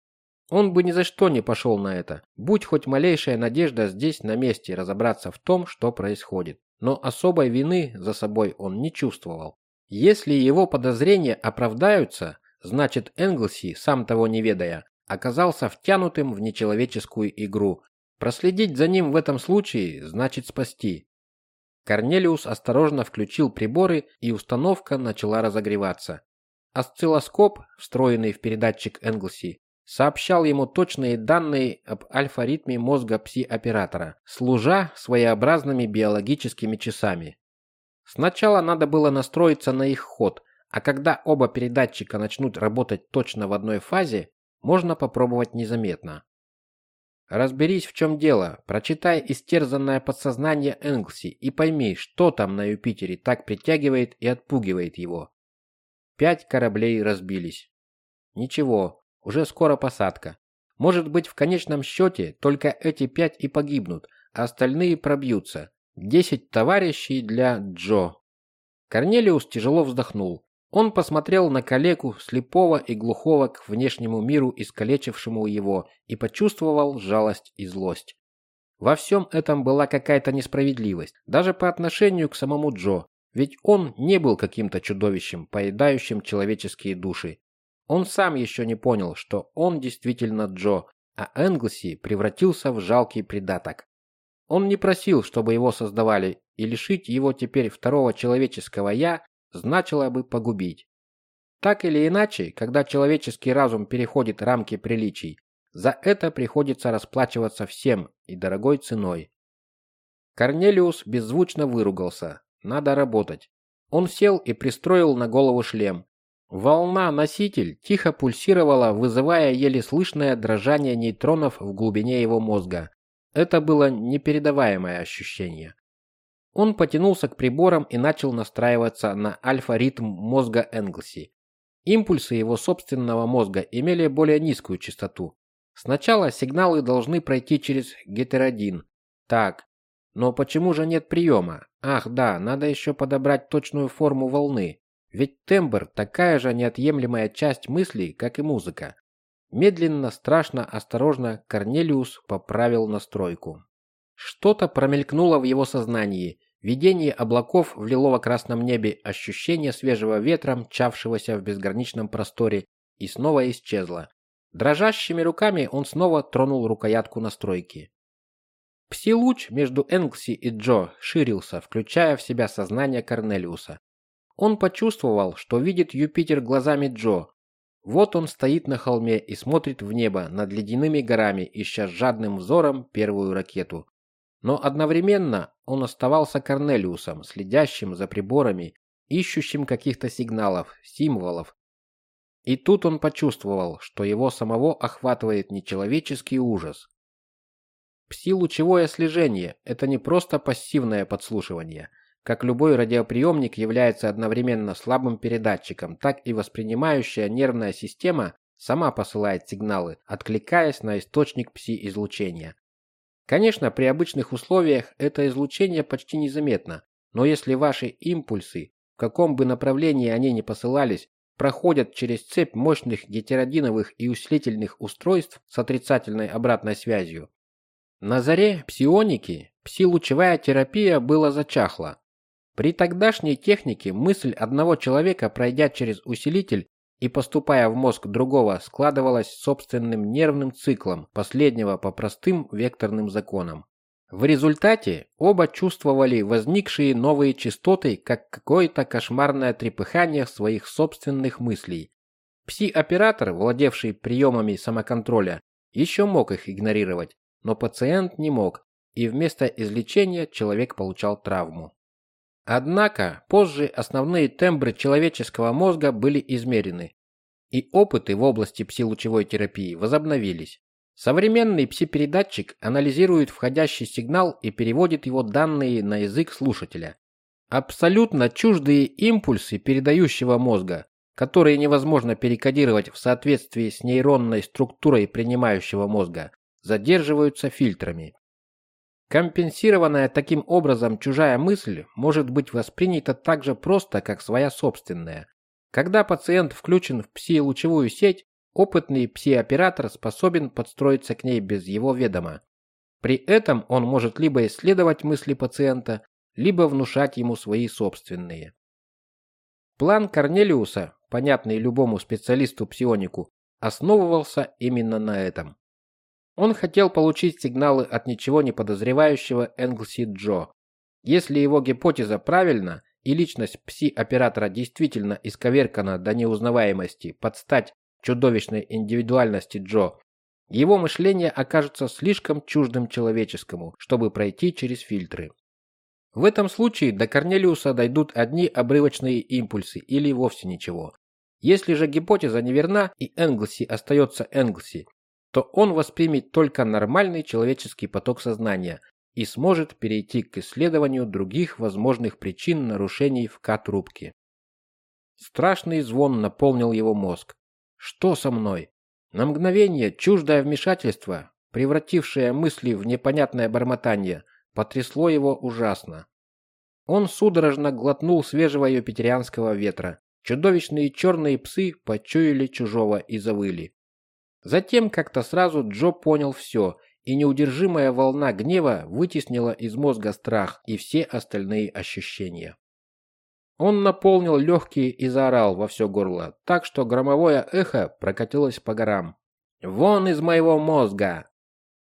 Он бы ни за что не пошел на это, будь хоть малейшая надежда здесь на месте разобраться в том, что происходит. Но особой вины за собой он не чувствовал. Если его подозрения оправдаются, значит Энглси, сам того не ведая, оказался втянутым в нечеловеческую игру. Проследить за ним в этом случае значит спасти. Корнелиус осторожно включил приборы, и установка начала разогреваться. Осциллоскоп, встроенный в передатчик Энглси, сообщал ему точные данные об альфа-ритме мозга пси-оператора, служа своеобразными биологическими часами. Сначала надо было настроиться на их ход, а когда оба передатчика начнут работать точно в одной фазе, можно попробовать незаметно. Разберись, в чем дело, прочитай истерзанное подсознание Энглси и пойми, что там на Юпитере так притягивает и отпугивает его. Пять кораблей разбились. Ничего, уже скоро посадка. Может быть, в конечном счете только эти пять и погибнут, а остальные пробьются. Десять товарищей для Джо. Корнелиус тяжело вздохнул. Он посмотрел на калеку, слепого и глухого к внешнему миру, искалечившему его, и почувствовал жалость и злость. Во всем этом была какая-то несправедливость, даже по отношению к самому Джо, ведь он не был каким-то чудовищем, поедающим человеческие души. Он сам еще не понял, что он действительно Джо, а Энглси превратился в жалкий придаток. Он не просил, чтобы его создавали, и лишить его теперь второго человеческого «я» значило бы погубить. Так или иначе, когда человеческий разум переходит рамки приличий, за это приходится расплачиваться всем и дорогой ценой. Корнелиус беззвучно выругался. Надо работать. Он сел и пристроил на голову шлем. Волна-носитель тихо пульсировала, вызывая еле слышное дрожание нейтронов в глубине его мозга. Это было непередаваемое ощущение. Он потянулся к приборам и начал настраиваться на альфа-ритм мозга Энглси. Импульсы его собственного мозга имели более низкую частоту. Сначала сигналы должны пройти через гетеродин. Так, но почему же нет приема? Ах да, надо еще подобрать точную форму волны. Ведь тембр такая же неотъемлемая часть мыслей, как и музыка. Медленно, страшно, осторожно Корнелиус поправил настройку. Что-то промелькнуло в его сознании. Видение облаков в лилово-красном небе, ощущение свежего ветра, мчавшегося в безграничном просторе, и снова исчезло. Дрожащими руками он снова тронул рукоятку настройки. Пси-луч между Энглси и Джо ширился, включая в себя сознание Корнелиуса. Он почувствовал, что видит Юпитер глазами Джо. Вот он стоит на холме и смотрит в небо над ледяными горами, ища жадным взором первую ракету. Но одновременно он оставался Корнелиусом, следящим за приборами, ищущим каких-то сигналов, символов. И тут он почувствовал, что его самого охватывает нечеловеческий ужас. Пси-лучевое слежение – это не просто пассивное подслушивание – как любой радиоприемник является одновременно слабым передатчиком, так и воспринимающая нервная система сама посылает сигналы, откликаясь на источник пси-излучения. Конечно, при обычных условиях это излучение почти незаметно, но если ваши импульсы, в каком бы направлении они ни посылались, проходят через цепь мощных гетеродиновых и усилительных устройств с отрицательной обратной связью. На заре псионики пси-лучевая терапия была зачахла, при тогдашней технике мысль одного человека, пройдя через усилитель и поступая в мозг другого, складывалась собственным нервным циклом последнего по простым векторным законам. В результате оба чувствовали возникшие новые частоты как какое-то кошмарное трепыхание своих собственных мыслей. Пси-оператор, владевший приемами самоконтроля, еще мог их игнорировать, но пациент не мог, и вместо излечения человек получал травму. Однако позже основные тембры человеческого мозга были измерены, и опыты в области пси-лучевой терапии возобновились. Современный пси-передатчик анализирует входящий сигнал и переводит его данные на язык слушателя. Абсолютно чуждые импульсы передающего мозга, которые невозможно перекодировать в соответствии с нейронной структурой принимающего мозга, задерживаются фильтрами. Компенсированная таким образом чужая мысль может быть воспринята так же просто, как своя собственная. Когда пациент включен в пси-лучевую сеть, опытный пси-оператор способен подстроиться к ней без его ведома. При этом он может либо исследовать мысли пациента, либо внушать ему свои собственные. План Корнелиуса, понятный любому специалисту-псионику, основывался именно на этом. Он хотел получить сигналы от ничего не подозревающего Энглси Джо. Если его гипотеза правильна, и личность пси-оператора действительно исковеркана до неузнаваемости под стать чудовищной индивидуальности Джо, его мышление окажется слишком чуждым человеческому, чтобы пройти через фильтры. В этом случае до Корнелиуса дойдут одни обрывочные импульсы или вовсе ничего. Если же гипотеза неверна и Энглси остается Энглси, то он воспримет только нормальный человеческий поток сознания и сможет перейти к исследованию других возможных причин нарушений в К-трубке. Страшный звон наполнил его мозг. Что со мной? На мгновение чуждое вмешательство, превратившее мысли в непонятное бормотание, потрясло его ужасно. Он судорожно глотнул свежего юпитерианского ветра, чудовищные черные псы почуяли чужого и завыли. Затем как-то сразу Джо понял все, и неудержимая волна гнева вытеснила из мозга страх и все остальные ощущения. Он наполнил легкие и заорал во все горло, так что громовое эхо прокатилось по горам. «Вон из моего мозга!»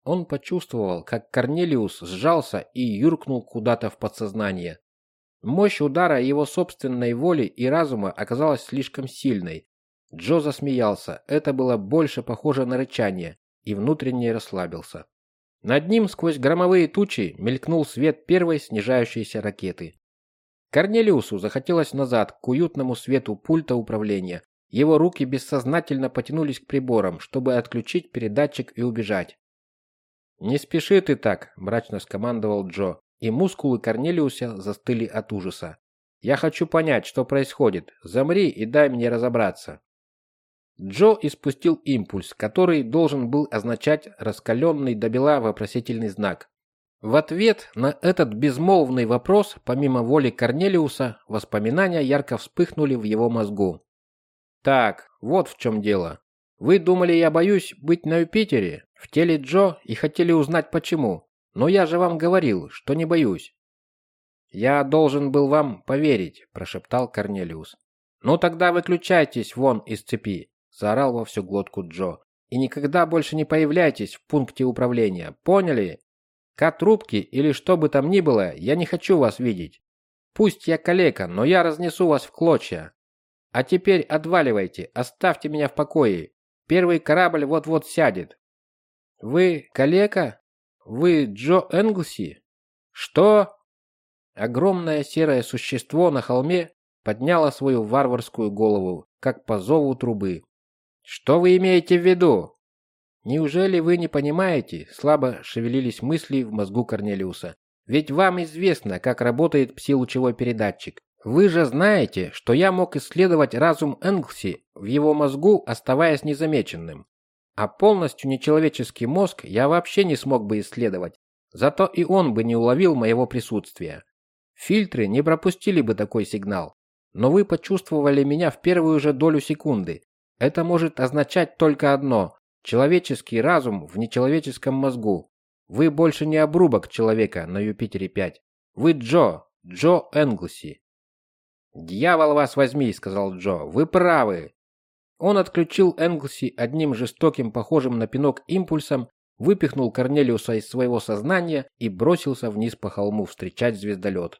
Он почувствовал, как Корнелиус сжался и юркнул куда-то в подсознание. Мощь удара его собственной воли и разума оказалась слишком сильной. Джо засмеялся, это было больше похоже на рычание, и внутренне расслабился. Над ним сквозь громовые тучи мелькнул свет первой снижающейся ракеты. Корнелиусу захотелось назад, к уютному свету пульта управления. Его руки бессознательно потянулись к приборам, чтобы отключить передатчик и убежать. «Не спеши ты так», – мрачно скомандовал Джо, и мускулы Корнелиуса застыли от ужаса. «Я хочу понять, что происходит. Замри и дай мне разобраться». Джо испустил импульс, который должен был означать раскаленный до бела вопросительный знак. В ответ на этот безмолвный вопрос, помимо воли Корнелиуса, воспоминания ярко вспыхнули в его мозгу. Так, вот в чем дело. Вы думали, я боюсь быть на Юпитере, в теле Джо и хотели узнать почему. Но я же вам говорил, что не боюсь. Я должен был вам поверить, прошептал Корнелиус. Ну тогда выключайтесь вон из цепи, заорал во всю глотку Джо. И никогда больше не появляйтесь в пункте управления. Поняли? К трубки или что бы там ни было, я не хочу вас видеть. Пусть я калека, но я разнесу вас в клочья. А теперь отваливайте, оставьте меня в покое. Первый корабль вот-вот сядет. Вы калека? Вы Джо Энглси? Что? Огромное серое существо на холме подняло свою варварскую голову, как по зову трубы. Что вы имеете в виду? Неужели вы не понимаете? Слабо шевелились мысли в мозгу Корнелиуса. Ведь вам известно, как работает пси-лучевой передатчик. Вы же знаете, что я мог исследовать разум Энглси в его мозгу, оставаясь незамеченным. А полностью нечеловеческий мозг я вообще не смог бы исследовать. Зато и он бы не уловил моего присутствия. Фильтры не пропустили бы такой сигнал. Но вы почувствовали меня в первую же долю секунды. Это может означать только одно. Человеческий разум в нечеловеческом мозгу. Вы больше не обрубок человека на Юпитере-5. Вы Джо, Джо Энглси. «Дьявол вас возьми», — сказал Джо, — «вы правы». Он отключил Энглси одним жестоким, похожим на пинок импульсом, выпихнул Корнелиуса из своего сознания и бросился вниз по холму встречать звездолет.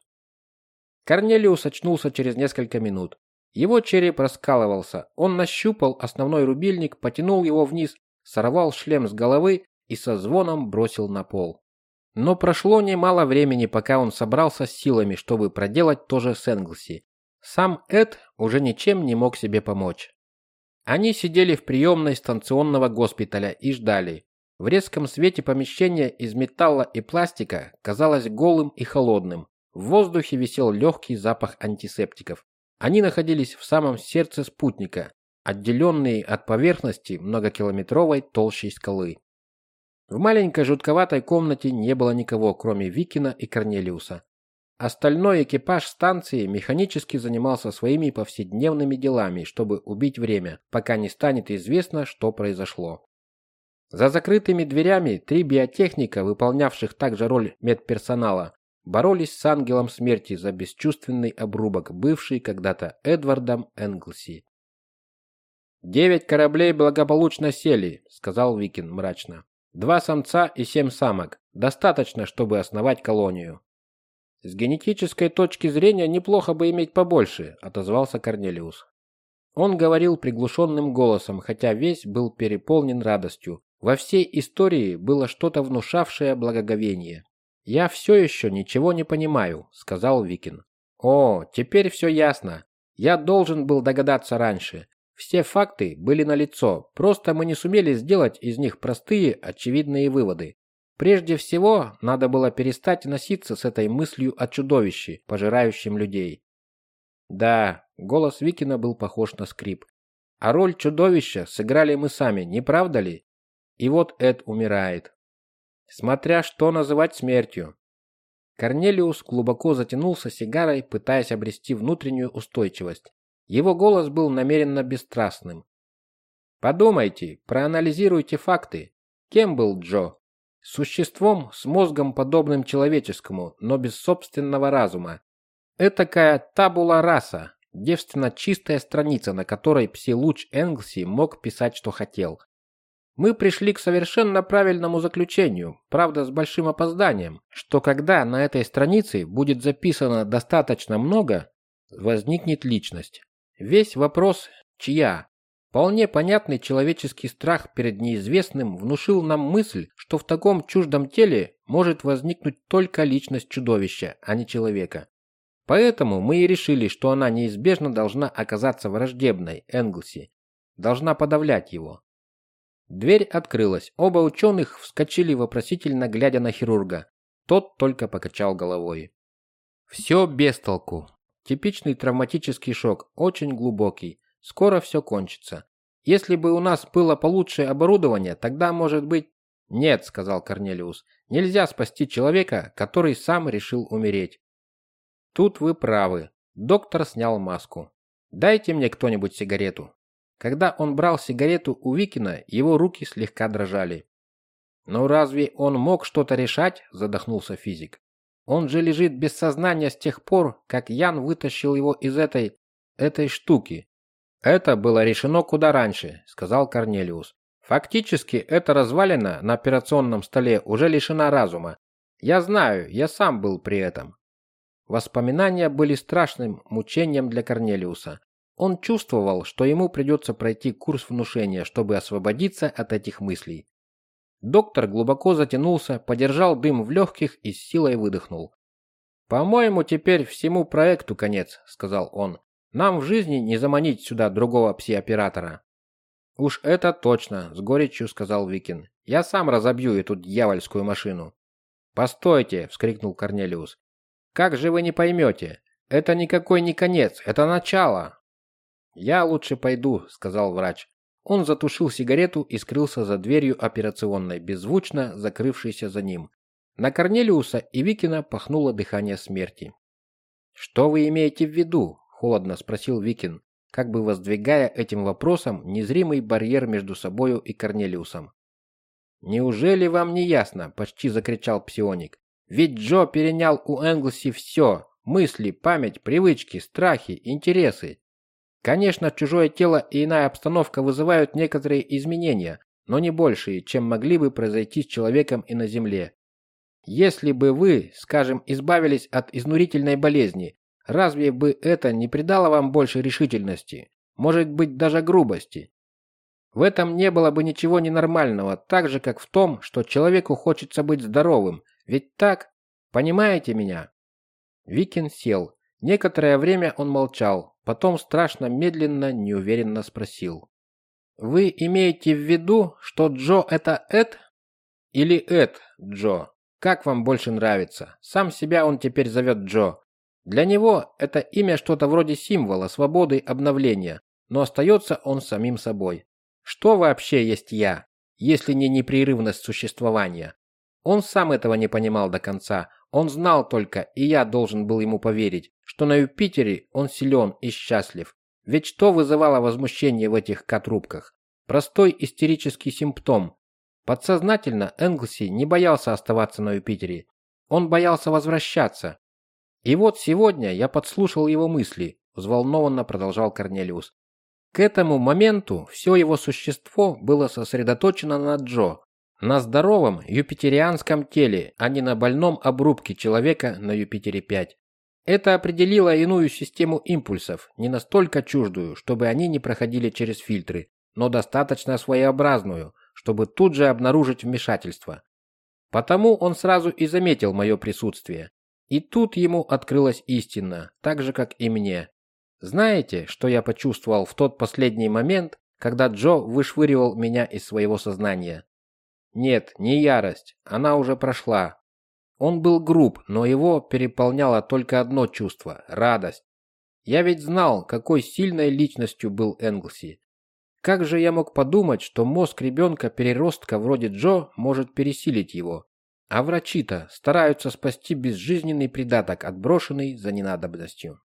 Корнелиус очнулся через несколько минут. Его череп раскалывался. Он нащупал основной рубильник, потянул его вниз сорвал шлем с головы и со звоном бросил на пол. Но прошло немало времени, пока он собрался с силами, чтобы проделать то же с Энглси. Сам Эд уже ничем не мог себе помочь. Они сидели в приемной станционного госпиталя и ждали. В резком свете помещения из металла и пластика казалось голым и холодным. В воздухе висел легкий запах антисептиков. Они находились в самом сердце спутника, отделенные от поверхности многокилометровой толщей скалы. В маленькой жутковатой комнате не было никого, кроме Викина и Корнелиуса. Остальной экипаж станции механически занимался своими повседневными делами, чтобы убить время, пока не станет известно, что произошло. За закрытыми дверями три биотехника, выполнявших также роль медперсонала, боролись с ангелом смерти за бесчувственный обрубок, бывший когда-то Эдвардом Энглси. «Девять кораблей благополучно сели», — сказал Викин мрачно. «Два самца и семь самок. Достаточно, чтобы основать колонию». «С генетической точки зрения неплохо бы иметь побольше», — отозвался Корнелиус. Он говорил приглушенным голосом, хотя весь был переполнен радостью. Во всей истории было что-то внушавшее благоговение. «Я все еще ничего не понимаю», — сказал Викин. «О, теперь все ясно. Я должен был догадаться раньше. Все факты были налицо, просто мы не сумели сделать из них простые, очевидные выводы. Прежде всего, надо было перестать носиться с этой мыслью о чудовище, пожирающем людей. Да, голос Викина был похож на скрип. А роль чудовища сыграли мы сами, не правда ли? И вот Эд умирает. Смотря что называть смертью. Корнелиус глубоко затянулся сигарой, пытаясь обрести внутреннюю устойчивость. Его голос был намеренно бесстрастным. Подумайте, проанализируйте факты. Кем был Джо? Существом с мозгом подобным человеческому, но без собственного разума. Этакая табула раса, девственно чистая страница, на которой пси-луч Энглси мог писать, что хотел. Мы пришли к совершенно правильному заключению, правда с большим опозданием, что когда на этой странице будет записано достаточно много, возникнет личность. Весь вопрос «чья?» Вполне понятный человеческий страх перед неизвестным внушил нам мысль, что в таком чуждом теле может возникнуть только личность чудовища, а не человека. Поэтому мы и решили, что она неизбежно должна оказаться враждебной Энглси, должна подавлять его. Дверь открылась. Оба ученых вскочили вопросительно, глядя на хирурга. Тот только покачал головой. Все без толку. Типичный травматический шок, очень глубокий. Скоро все кончится. Если бы у нас было получше оборудование, тогда, может быть... Нет, сказал Корнелиус. Нельзя спасти человека, который сам решил умереть. Тут вы правы. Доктор снял маску. Дайте мне кто-нибудь сигарету. Когда он брал сигарету у Викина, его руки слегка дрожали. Но разве он мог что-то решать? задохнулся физик. Он же лежит без сознания с тех пор, как Ян вытащил его из этой этой штуки. Это было решено куда раньше, сказал Корнелиус. Фактически эта развалина на операционном столе уже лишена разума. Я знаю, я сам был при этом. Воспоминания были страшным мучением для Корнелиуса. Он чувствовал, что ему придется пройти курс внушения, чтобы освободиться от этих мыслей. Доктор глубоко затянулся, подержал дым в легких и с силой выдохнул. «По-моему, теперь всему проекту конец», — сказал он. Нам в жизни не заманить сюда другого пси-оператора. Уж это точно, с горечью сказал Викин. Я сам разобью эту дьявольскую машину. Постойте, вскрикнул Корнелиус. Как же вы не поймете? Это никакой не конец, это начало. Я лучше пойду, сказал врач. Он затушил сигарету и скрылся за дверью операционной, беззвучно закрывшейся за ним. На Корнелиуса и Викина пахнуло дыхание смерти. Что вы имеете в виду? холодно спросил Викин, как бы воздвигая этим вопросом незримый барьер между собою и Корнелиусом. Неужели вам не ясно, почти закричал псионик. Ведь Джо перенял у Энглси все: мысли, память, привычки, страхи, интересы. Конечно, чужое тело и иная обстановка вызывают некоторые изменения, но не большие, чем могли бы произойти с человеком и на земле. Если бы вы, скажем, избавились от изнурительной болезни, Разве бы это не придало вам больше решительности? Может быть, даже грубости? В этом не было бы ничего ненормального, так же, как в том, что человеку хочется быть здоровым. Ведь так? Понимаете меня? Викин сел. Некоторое время он молчал, потом страшно медленно, неуверенно спросил. «Вы имеете в виду, что Джо это Эд? Или Эд Джо? Как вам больше нравится? Сам себя он теперь зовет Джо. Для него это имя что-то вроде символа свободы обновления, но остается он самим собой. Что вообще есть я, если не непрерывность существования? Он сам этого не понимал до конца. Он знал только, и я должен был ему поверить, что на Юпитере он силен и счастлив. Ведь что вызывало возмущение в этих котрубках? Простой истерический симптом. Подсознательно Энглси не боялся оставаться на Юпитере. Он боялся возвращаться, и вот сегодня я подслушал его мысли, взволнованно продолжал Корнелиус. К этому моменту все его существо было сосредоточено на Джо, на здоровом юпитерианском теле, а не на больном обрубке человека на Юпитере-5. Это определило иную систему импульсов, не настолько чуждую, чтобы они не проходили через фильтры, но достаточно своеобразную, чтобы тут же обнаружить вмешательство. Потому он сразу и заметил мое присутствие. И тут ему открылась истина, так же, как и мне. Знаете, что я почувствовал в тот последний момент, когда Джо вышвыривал меня из своего сознания? Нет, не ярость, она уже прошла. Он был груб, но его переполняло только одно чувство – радость. Я ведь знал, какой сильной личностью был Энглси. Как же я мог подумать, что мозг ребенка-переростка вроде Джо может пересилить его? А врачи-то стараются спасти безжизненный придаток, отброшенный за ненадобностью.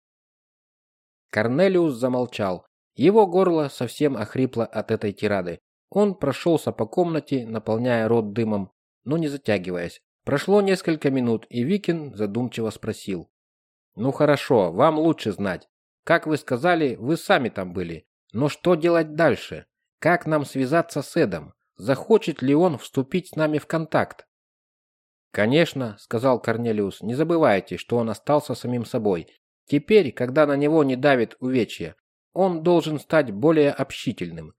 Корнелиус замолчал. Его горло совсем охрипло от этой тирады. Он прошелся по комнате, наполняя рот дымом, но не затягиваясь. Прошло несколько минут, и Викин задумчиво спросил. «Ну хорошо, вам лучше знать. Как вы сказали, вы сами там были. Но что делать дальше? Как нам связаться с Эдом? Захочет ли он вступить с нами в контакт?» «Конечно», — сказал Корнелиус, — «не забывайте, что он остался самим собой. Теперь, когда на него не давит увечье, он должен стать более общительным.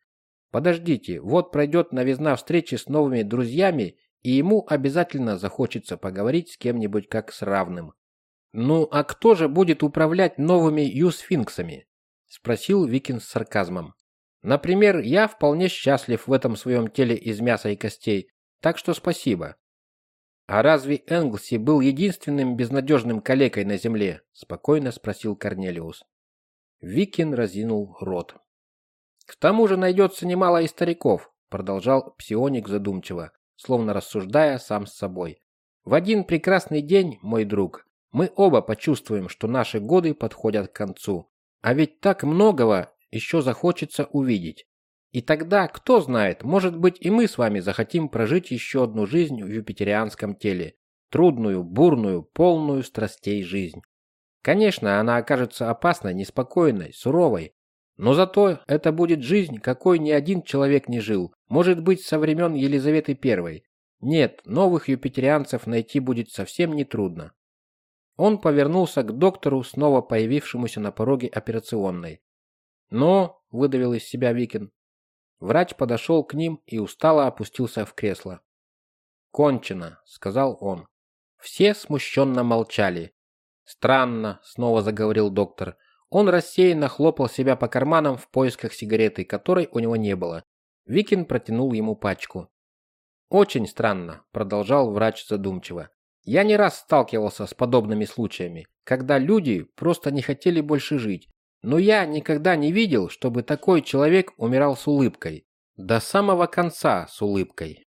Подождите, вот пройдет новизна встречи с новыми друзьями, и ему обязательно захочется поговорить с кем-нибудь как с равным. «Ну, а кто же будет управлять новыми юсфинксами?» – спросил Викин с сарказмом. «Например, я вполне счастлив в этом своем теле из мяса и костей, так что спасибо». «А разве Энглси был единственным безнадежным калекой на земле?» – спокойно спросил Корнелиус. Викин разинул рот. «К тому же найдется немало и стариков», – продолжал псионик задумчиво, словно рассуждая сам с собой. «В один прекрасный день, мой друг, мы оба почувствуем, что наши годы подходят к концу. А ведь так многого еще захочется увидеть. И тогда, кто знает, может быть и мы с вами захотим прожить еще одну жизнь в юпитерианском теле. Трудную, бурную, полную страстей жизнь. Конечно, она окажется опасной, неспокойной, суровой. Но зато это будет жизнь, какой ни один человек не жил. Может быть, со времен Елизаветы I. Нет, новых юпитерианцев найти будет совсем нетрудно. Он повернулся к доктору, снова появившемуся на пороге операционной. «Но», — выдавил из себя Викин. Врач подошел к ним и устало опустился в кресло. «Кончено», — сказал он. Все смущенно молчали. «Странно», — снова заговорил доктор. Он рассеянно хлопал себя по карманам в поисках сигареты, которой у него не было. Викин протянул ему пачку. «Очень странно», — продолжал врач задумчиво. Я не раз сталкивался с подобными случаями, когда люди просто не хотели больше жить, но я никогда не видел, чтобы такой человек умирал с улыбкой. До самого конца с улыбкой.